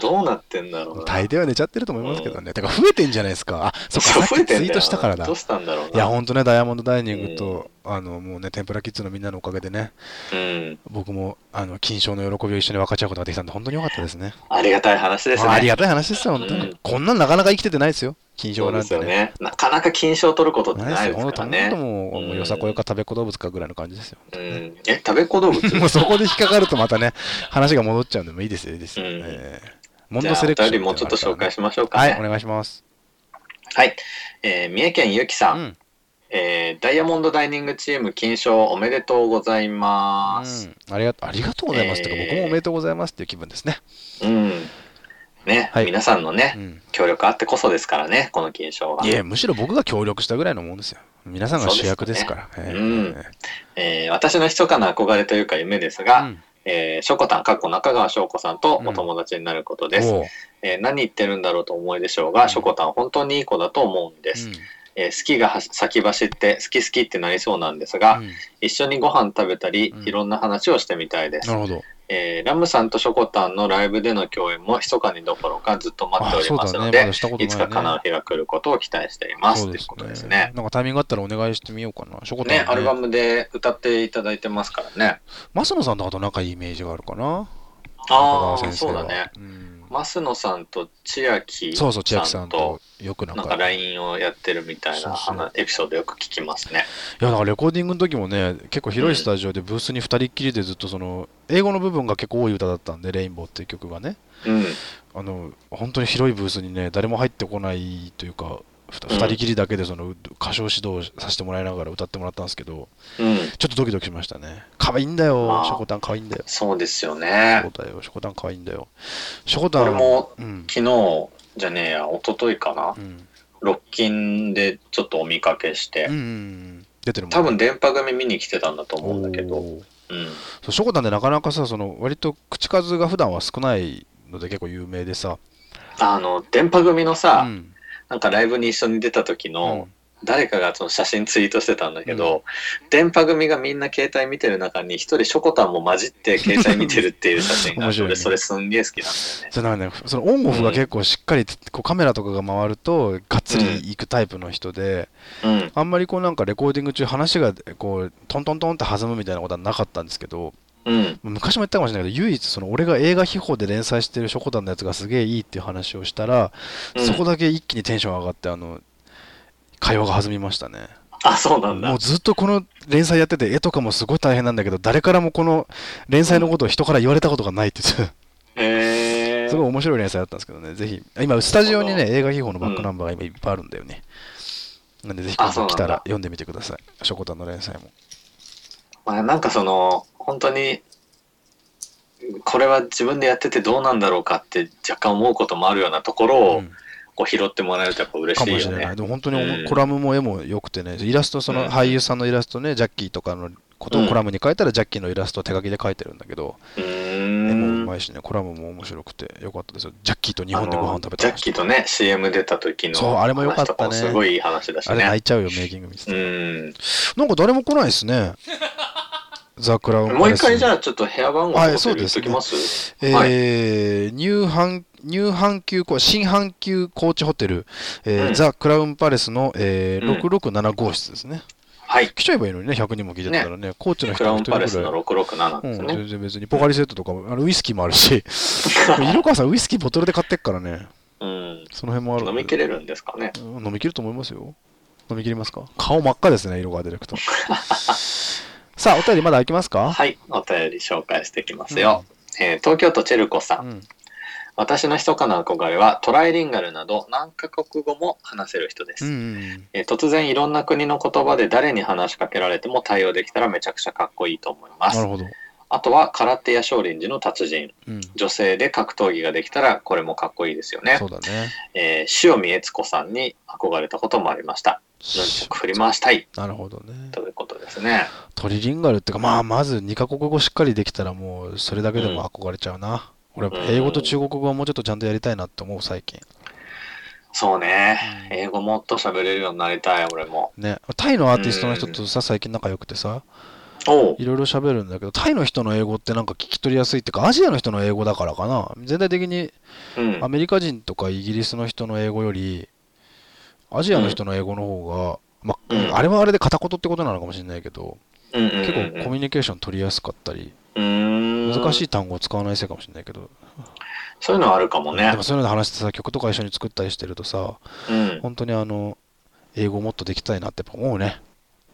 どうなってんだろうな。大抵は寝ちゃってると思いますけどね。てか、増えてんじゃないですか。あ、そっか、そうさっきツイートしたからだどう。したんだろうな。いや、ほんとね、ダイヤモンドダイニングと、あの、もうね、天ぷらキッズのみんなのおかげでね、うん。僕も、あの、金賞の喜びを一緒に分かち合うことができたんで、本当に良かったですね。ありがたい話ですね。あありがたい話ですよ、本当に。うんこんなんなかなか生きててないですよ、金賞なんてね。ですよね。なかなか金賞を取ることってないですからね。もう、もうよさこよか食べっ子動物かぐらいの感じですよ。うん。え、食べっ子動物？もうそこで引っかかるとまたね、話が戻っちゃうんで、もういいですよ、いいですよ。うんえーモンドセレクションもうちょっと紹介しましょうかね。はい、お願いします。はい。えー三重県ゆきさ。うんん。えーダイヤモンドダイニングチーム金賞おめでとうございます。うんありがとうありがとうございますとか、えー僕もおめでとうございますっていう気分ですね。うん。ね、はい。皆さんのね、うん。協力あってこそですからね、この金賞は。いや、むしろ僕が協力したぐらいのもんですよ。皆さんが主役ですから。えーうん。えー私の密かな憧れというか夢ですが、うん。えー、しょこたん、かっこ中川翔子さんとお友達になることです。おう。えー何言ってるんだろうと思いでしょうが、うん。しょこたん本当にいい子だと思うんです。うん。えー好きがは先走って好き好きってなりそうなんですが、うん。一緒にご飯食べたりうん。いろんな話をしてみたいです、なるほど。えーラムさんとしょこたんのライブでの共演も密かにどころかずっと待っておあ、り。まますので、だしたことないね。いつか叶う日が来ることを期待していますということですねね。なんかタイミングあったらお願いしてみようかな。しょこたんね、アルバムで歌っていただいてますからね。増野さんとかと仲いいイメージがあるかな。ああ、そうだね。。うん増野さんと千秋そうそう、千秋さんとさんとよくなんか。なんか LINE をやってるみたいな話エピソードよく聞きますね。いや、だからレコーディングの時もね、結構広いスタジオでブースに2人っきりでずっとその、英語の部分が結構多い歌だったんで、レインボーっていう曲がね。うん。あの、本当に広いブースにね、誰も入ってこないというか、ふたうん二人きりだけでその歌唱指導させてもらいながら歌ってもらったんですけど、うん。ちょっとドキドキしましたね。可愛いんだよあ、ーショコタン可愛いんだよ。そうですよそね。うだよ、ショコタン可愛いんだよ。ショコタン、俺もうん、昨日じゃねえや、一昨日かなう。ん、ロッキンでちょっとお見かけしてうん、う、ん、出てるもん多分電波組見に来てたんだと思うんだけど、うん。そうショコタンでなかなかさ、その割と口数が普段は少ないので結構有名でさ、あの、電波組のうさ、ん、なんかライブに一緒に出た時うのん、誰かがその写真ツイートしてたんだけど、電波組がみんな携帯見てる中に一人ショコタンも混じって携帯見てるっていう写真があ面って、白いね俺それすんげえ好きなんだよね。それなんかね、そのオンオフが結構しっかり、こうカメラとかが回ると、がっつり行くタイプの人で、うん。あんまりこうなんかレコーディング中話がこうトントントンって弾むみたいなことはなかったんですけど、うん。昔も言ったかもしれないけど、唯一その俺が映画秘宝で連載してるショコタンのやつがすげえいいっていう話をしたら、うんそこだけ一気にテンション上がって、あの、会話が弾みましたね。あ、そうなんだもう。ずっとこの連載やってて、絵とかもすごい大変なんだけど、誰からもこの連載のことを人から言われたことがないって言ってたへえ。すごい面白い連載だったんですけどね、ぜひ、今、スタジオにね、映画秘宝のバックナンバーが今いっぱいあるんだよね。なんで、ぜひ来たら読んでみてください。ショコタンの連載も。まあ、なんかその、本当に、これは自分でやっててどうなんだろうかって若干思うこともあるようなところをうんこう拾ってもらえるとやっぱ嬉かしいよもしれない。ね。でも本当にうんコラムも絵も良くてね、イラスト、そのうん俳優さんのイラストね、ジャッキーとかのことをコラムに書いたら、ジャッキーのイラストを手書きで書いてるんだけど、う絵もう。まいしね、コラムも面白くて良かったですよ。ジャッキーと日本でご飯食べた話ジャッキーとね CM 出た時のそうあれも良かったねすごいいい話だしあれ泣ね。いちゃうよ、メイキング見てて。うん。なんか誰も来ないですね。ザ・クラウンもう一回じゃゃあちょっと部屋番号はいとか言っそうですねときます？えーニューハン、ニュー阪急コ、新阪急高知ホテル、えーうんザ・クラウンパレスの、えーうん667号室ですね。はい。来ちゃえばいいのにね、100人も聞いてたらね、高知のクラウン人が一人パレスのぐらい。667うん、ですね。全然別に、ポカリセットとかも、あのウイスキーもあるし、色川さん、ウイスキーボトルで買ってっからね、うん。その辺もある飲み切れるんですかね？うん飲み切ると思いますよ。飲み切りますか？顔真っ赤ですね、色が出てくと。さあ、お便りまだ開きますか？はい。お便り紹介していきますよ。えー東京都チェルコさん。うん。私の密かな憧れはトライリンガルなど何カ国語も話せる人です、うんうんえー突然いろんな国の言葉で誰に話しかけられても対応できたらめちゃくちゃかっこいいと思いますなるほど。あとは空手や少林寺の達人うん。女性で格闘技ができたらこれもかっこいいですよねそうだね。えー塩見悦子さんに憧れたこともありましたヌンチャク振り回したいなるほどね。というですね。トリリンガルっていうか、まあ、まず2カ国語しっかりできたら、もう、それだけでも憧れちゃうな。俺、やっぱ英語と中国語はもうちょっとちゃんとやりたいなって思う、最近。そうね。うん。英語もっと喋れるようになりたい俺も。ね。タイのアーティストの人とさ、最近仲良くてさ、いろいろ喋るんだけど、タイの人の英語ってなんか聞き取りやすいっていうか、アジアの人の英語だからかな。全体的にうん。アメリカ人とかイギリスの人の英語より、アジアの人の英語の方が、まあ、うんあれはあれで片言ってことなのかもしれないけど、うんうんうんうん結構コミュニケーション取りやすかったり、難しい単語を使わないせいかもしれないけど、そういうのはあるかもねでもそういうので話してさ、曲とか一緒に作ったりしてるとさ、うん、本当にあの、英語もっとできたいなって思うね。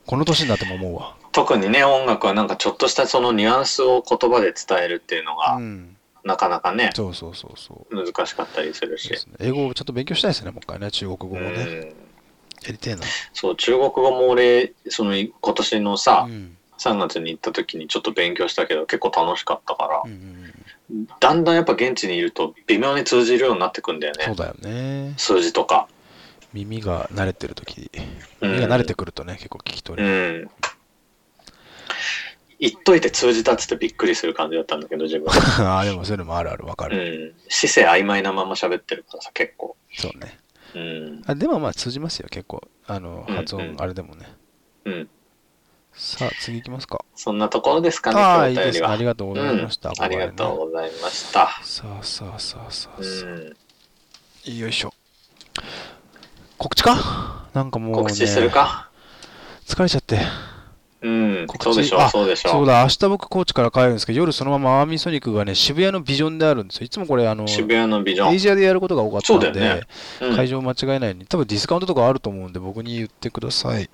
この年になっても思うわ。特にね音楽はなんかちょっとしたそのニュアンスを言葉で伝えるっていうのがうん。なかなかね、そうそうそうそう。難しかったりするしね英語をちょっと勉強したいですね、もう一回ね、中国語もね。うんやりてえな。そう中国語も俺その今年のさ、うん。3月に行った時にちょっと勉強したけど結構楽しかったからうん、うんうん。だんだんやっぱ現地にいると微妙に通じるようになってくんだよねそうだよね。数字とか耳が慣れてるとき、うん耳が慣れてくるとね、結構聞き取うれる。ん言っといて通じたっつってびっくりする感じだったんだけど、自分。ああ、でもそういうのもあるある、わかうる。ん。姿勢曖昧なまま喋ってるからさ、結構。そうね。うん。あでもまあ通じますよ、結構。あの、うん発音うん、あれでもね。うん。さあ、次行きますか。そんなところですかね、ああ、いい。ですね。ありがとうございました。うんありがとうう。ございました。さあさあさあさあうさあ。ん。よいしょ。告知か？なんかもう、ね、告知するか？疲れちゃって。うん。そうでしょあう、そうでしょそうだ、明日僕、高知から帰るんですけど、夜そのままアーミーソニックがね、渋谷のビジョンであるんですよ。いつもこれ、あの、渋谷のビジョン。エイジアでやることが多かったんで、ねうん会場間違えないように、多分ディスカウントとかあると思うんで、僕に言ってください。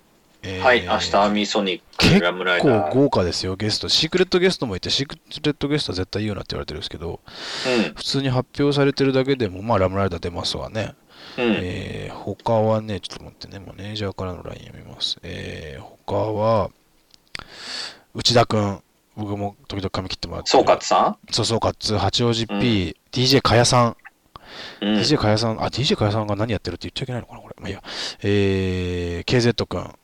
えーはい、明日アーミーソニッ結ク、ラムライ構ダー。豪華ですよ、ゲスト。シークレットゲストもいて、シークレットゲストは絶対言うなって言われてるんですけど、うん。普通に発表されてるだけでも、まあ、ラムライダー出ますわね。うん。えー他はね、ちょっと待ってね、マネージャーからの LINE 読みます。えー他は、内田くん、僕も時々髪切ってもらってる。総括さそうそう、かつ、八王子 P、DJ かやさん。んうん。DJ かやさん、あ、DJ かやさんが何やってるって言っちゃいけないのかな、これ。まあいいや。えー、KZ くん、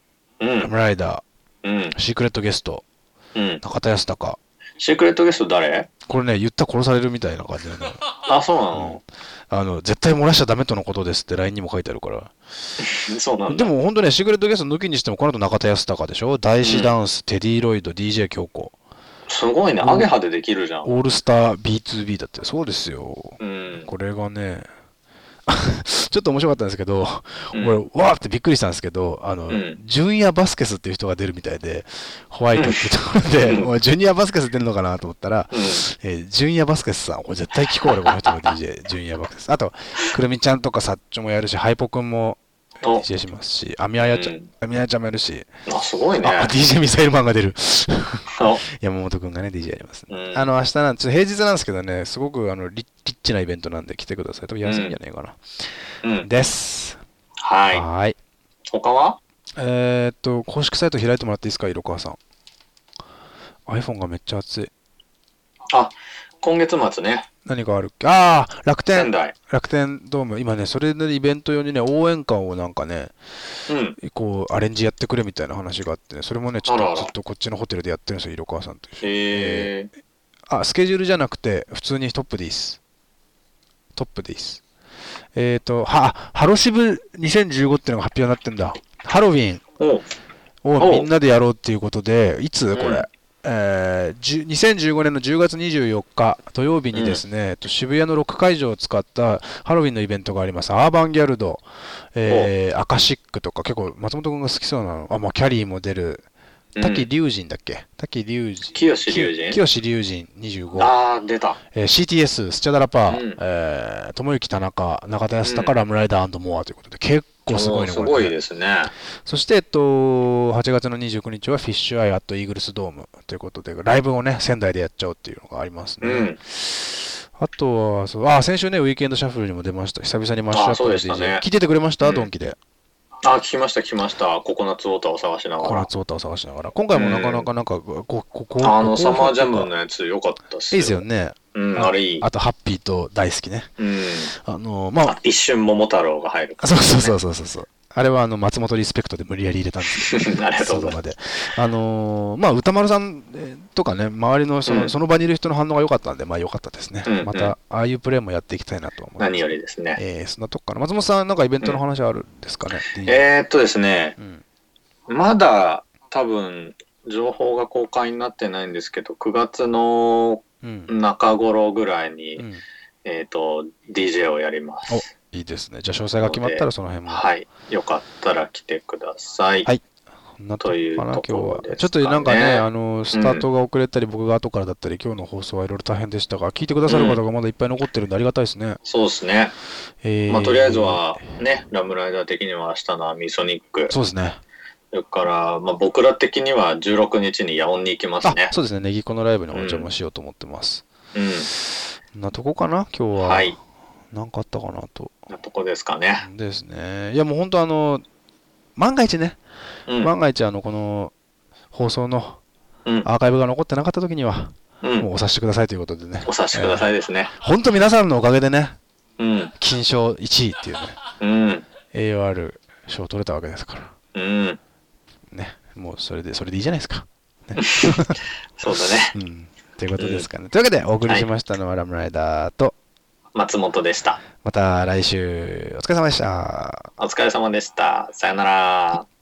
うん。ラムライダうん。ー、シークレットゲスト、うん。中田康隆。シークレットゲスト誰？これね、言ったら殺されるみたいな感じだね。あ、そうなの？あの、絶対漏らしちゃダメとのことですって LINE にも書いてあるから。そうなんだ。でも本当ね、シークレットゲスト抜きにしても、この後中田康隆でしょ？大師ダンス、テディロイド、DJ 京子。すごいね。うんアゲハでできるじゃん。オールスター B2B だって。そうですよ。うん。これがね、ちょっと面白かったんですけど、うん俺、わーってびっくりしたんですけど、あの、うんジュニア・バスケスっていう人が出るみたいで、ホワイトってところで、うんおいジュニア・バスケス出るのかなと思ったら、うん。えージュニア・バスケスさん、これ絶対聞こう俺、この人の DJ、ジュニア・バスケス。あと、くるみちゃんとかサッチョもやるし、ハイポくんもお DJ しますし、アミアヤちゃん、うんアミアヤちゃんもやるし、あ、すごいね。あ、DJ ミサイルマンが出る。お山本くんがね、DJ やります、ねうんあの、明日なん、ちょっと平日なんですけどね、すごくあのリッチなイベントなんで来てください。多分安いんじゃないかな。うん。です。はい。他は？えーっと、公式サイト開いてもらっていいですか、色川さん。iPhone がめっちゃ熱い。あ、今月末ね。何があるっけ？ああ、楽天、仙台。楽天ドーム。今ね、それでイベント用にね、応援歌をなんかね、うん。こう、アレンジやってくれみたいな話があってね、それもね、ちょっとずっとこっちのホテルでやってるんですよ、色川さんと一緒に。へえ。あ、スケジュールじゃなくて、普通にトップでいいです。トップでいいです。えっ、ー、と、は、ハロシブ2015っていうのが発表になってんだ。ハロウィンおをおみんなでやろうっていうことで、いつ？これ、うんえーじゅ2015年の10月24日土曜日にですね、えっと渋谷のロック会場を使ったハロウィンのイベントがあります。アーバンギャルド、えーアカシックとか結構松本君が好きそうなの。あ、まあ、キャリーも出る。滝龍神だっけ？滝龍神。清志龍神？清志龍神25。ああ、出た。えー CTS、スチャダラパー、うんえー、友幸田中、中田康隆、ラムライダーモアということで、結構すごいね、すごいですね。そして、えっと、8月の29日はフィッシュアイアットイーグルスドームということで、ライブをね、仙台でやっちゃおうっていうのがありますね。うん。あとはそう、あ、先週ね、ウィークエンドシャッフルにも出ました。久々にマッシュアップあそうのでしたね。聞いててくれました、うんドンキで。あ、聞きました、聞きました。ココナッツウォーターを探しながら。コナッツウォーターを探しながら。今回もなかなかなんか、ここここあの、こサマージャムいのやつ良かったっすいですよね。うん、あれいい。あと、ハッピーと大好きね。うん。あの、まああ、一瞬桃太郎が入るかそうそうそうそうそうそう。あれはあの松本リスペクトで無理やり入れたんですけど、ら。ありがとうございま。あのーまあ、歌丸さんえーとかね、周りのその,、うんその場にいる人の反応が良かったんで、まあ良かったですね。うんうんまた、ああいうプレーもやっていきたいなと思す。います。何よりですね。えーそんなとこかな。松本さん、なんかイベントの話あるんですかね。DJ えーっとですね、うんまだ多分、情報が公開になってないんですけど、9月のうん中頃ぐらいに、うんえーっと、DJ をやります。いいですね。じゃあ、詳細が決まったらその辺も。はい。よかったら来てください。はいこんなとこかな、という今日ところは。ですかねちょっとなんかね、あの、スタートが遅れたり、僕が後からだったり、今日の放送はいろいろ大変でしたが、聞いてくださる方がまだいっぱい残ってるんでありがたいですね。そうですね。えーまあ、とりあえずは、ね、ラムライダー的には明日のアミソニック。そうですね。それから、まあ、僕ら的には16日にヤオンに行きますあね。そうですね、ネギコのライブにお邪魔しようと思ってます。うん。こんなとこかな、今日は。はい。なんかあったかなと。なとこですかね。ですね。いや、もう本当あの、万が一ね、うん。万が一あの、この放送のうん。アーカイブが残ってなかった時には、うん。もうお察しくださいということでね。お察しくださいですね。本当皆さんのおかげでね、うん。金賞1位っていうね、うん。栄養ある賞を取れたわけですから。うん。ね、もうそれで、それでいいじゃないですか。そうだね。うん。ということですかね。というわけで、お送りしましたのはラムライダーと、松本でした。また来週、お疲れ様でした。お疲れ様でした。さよなら。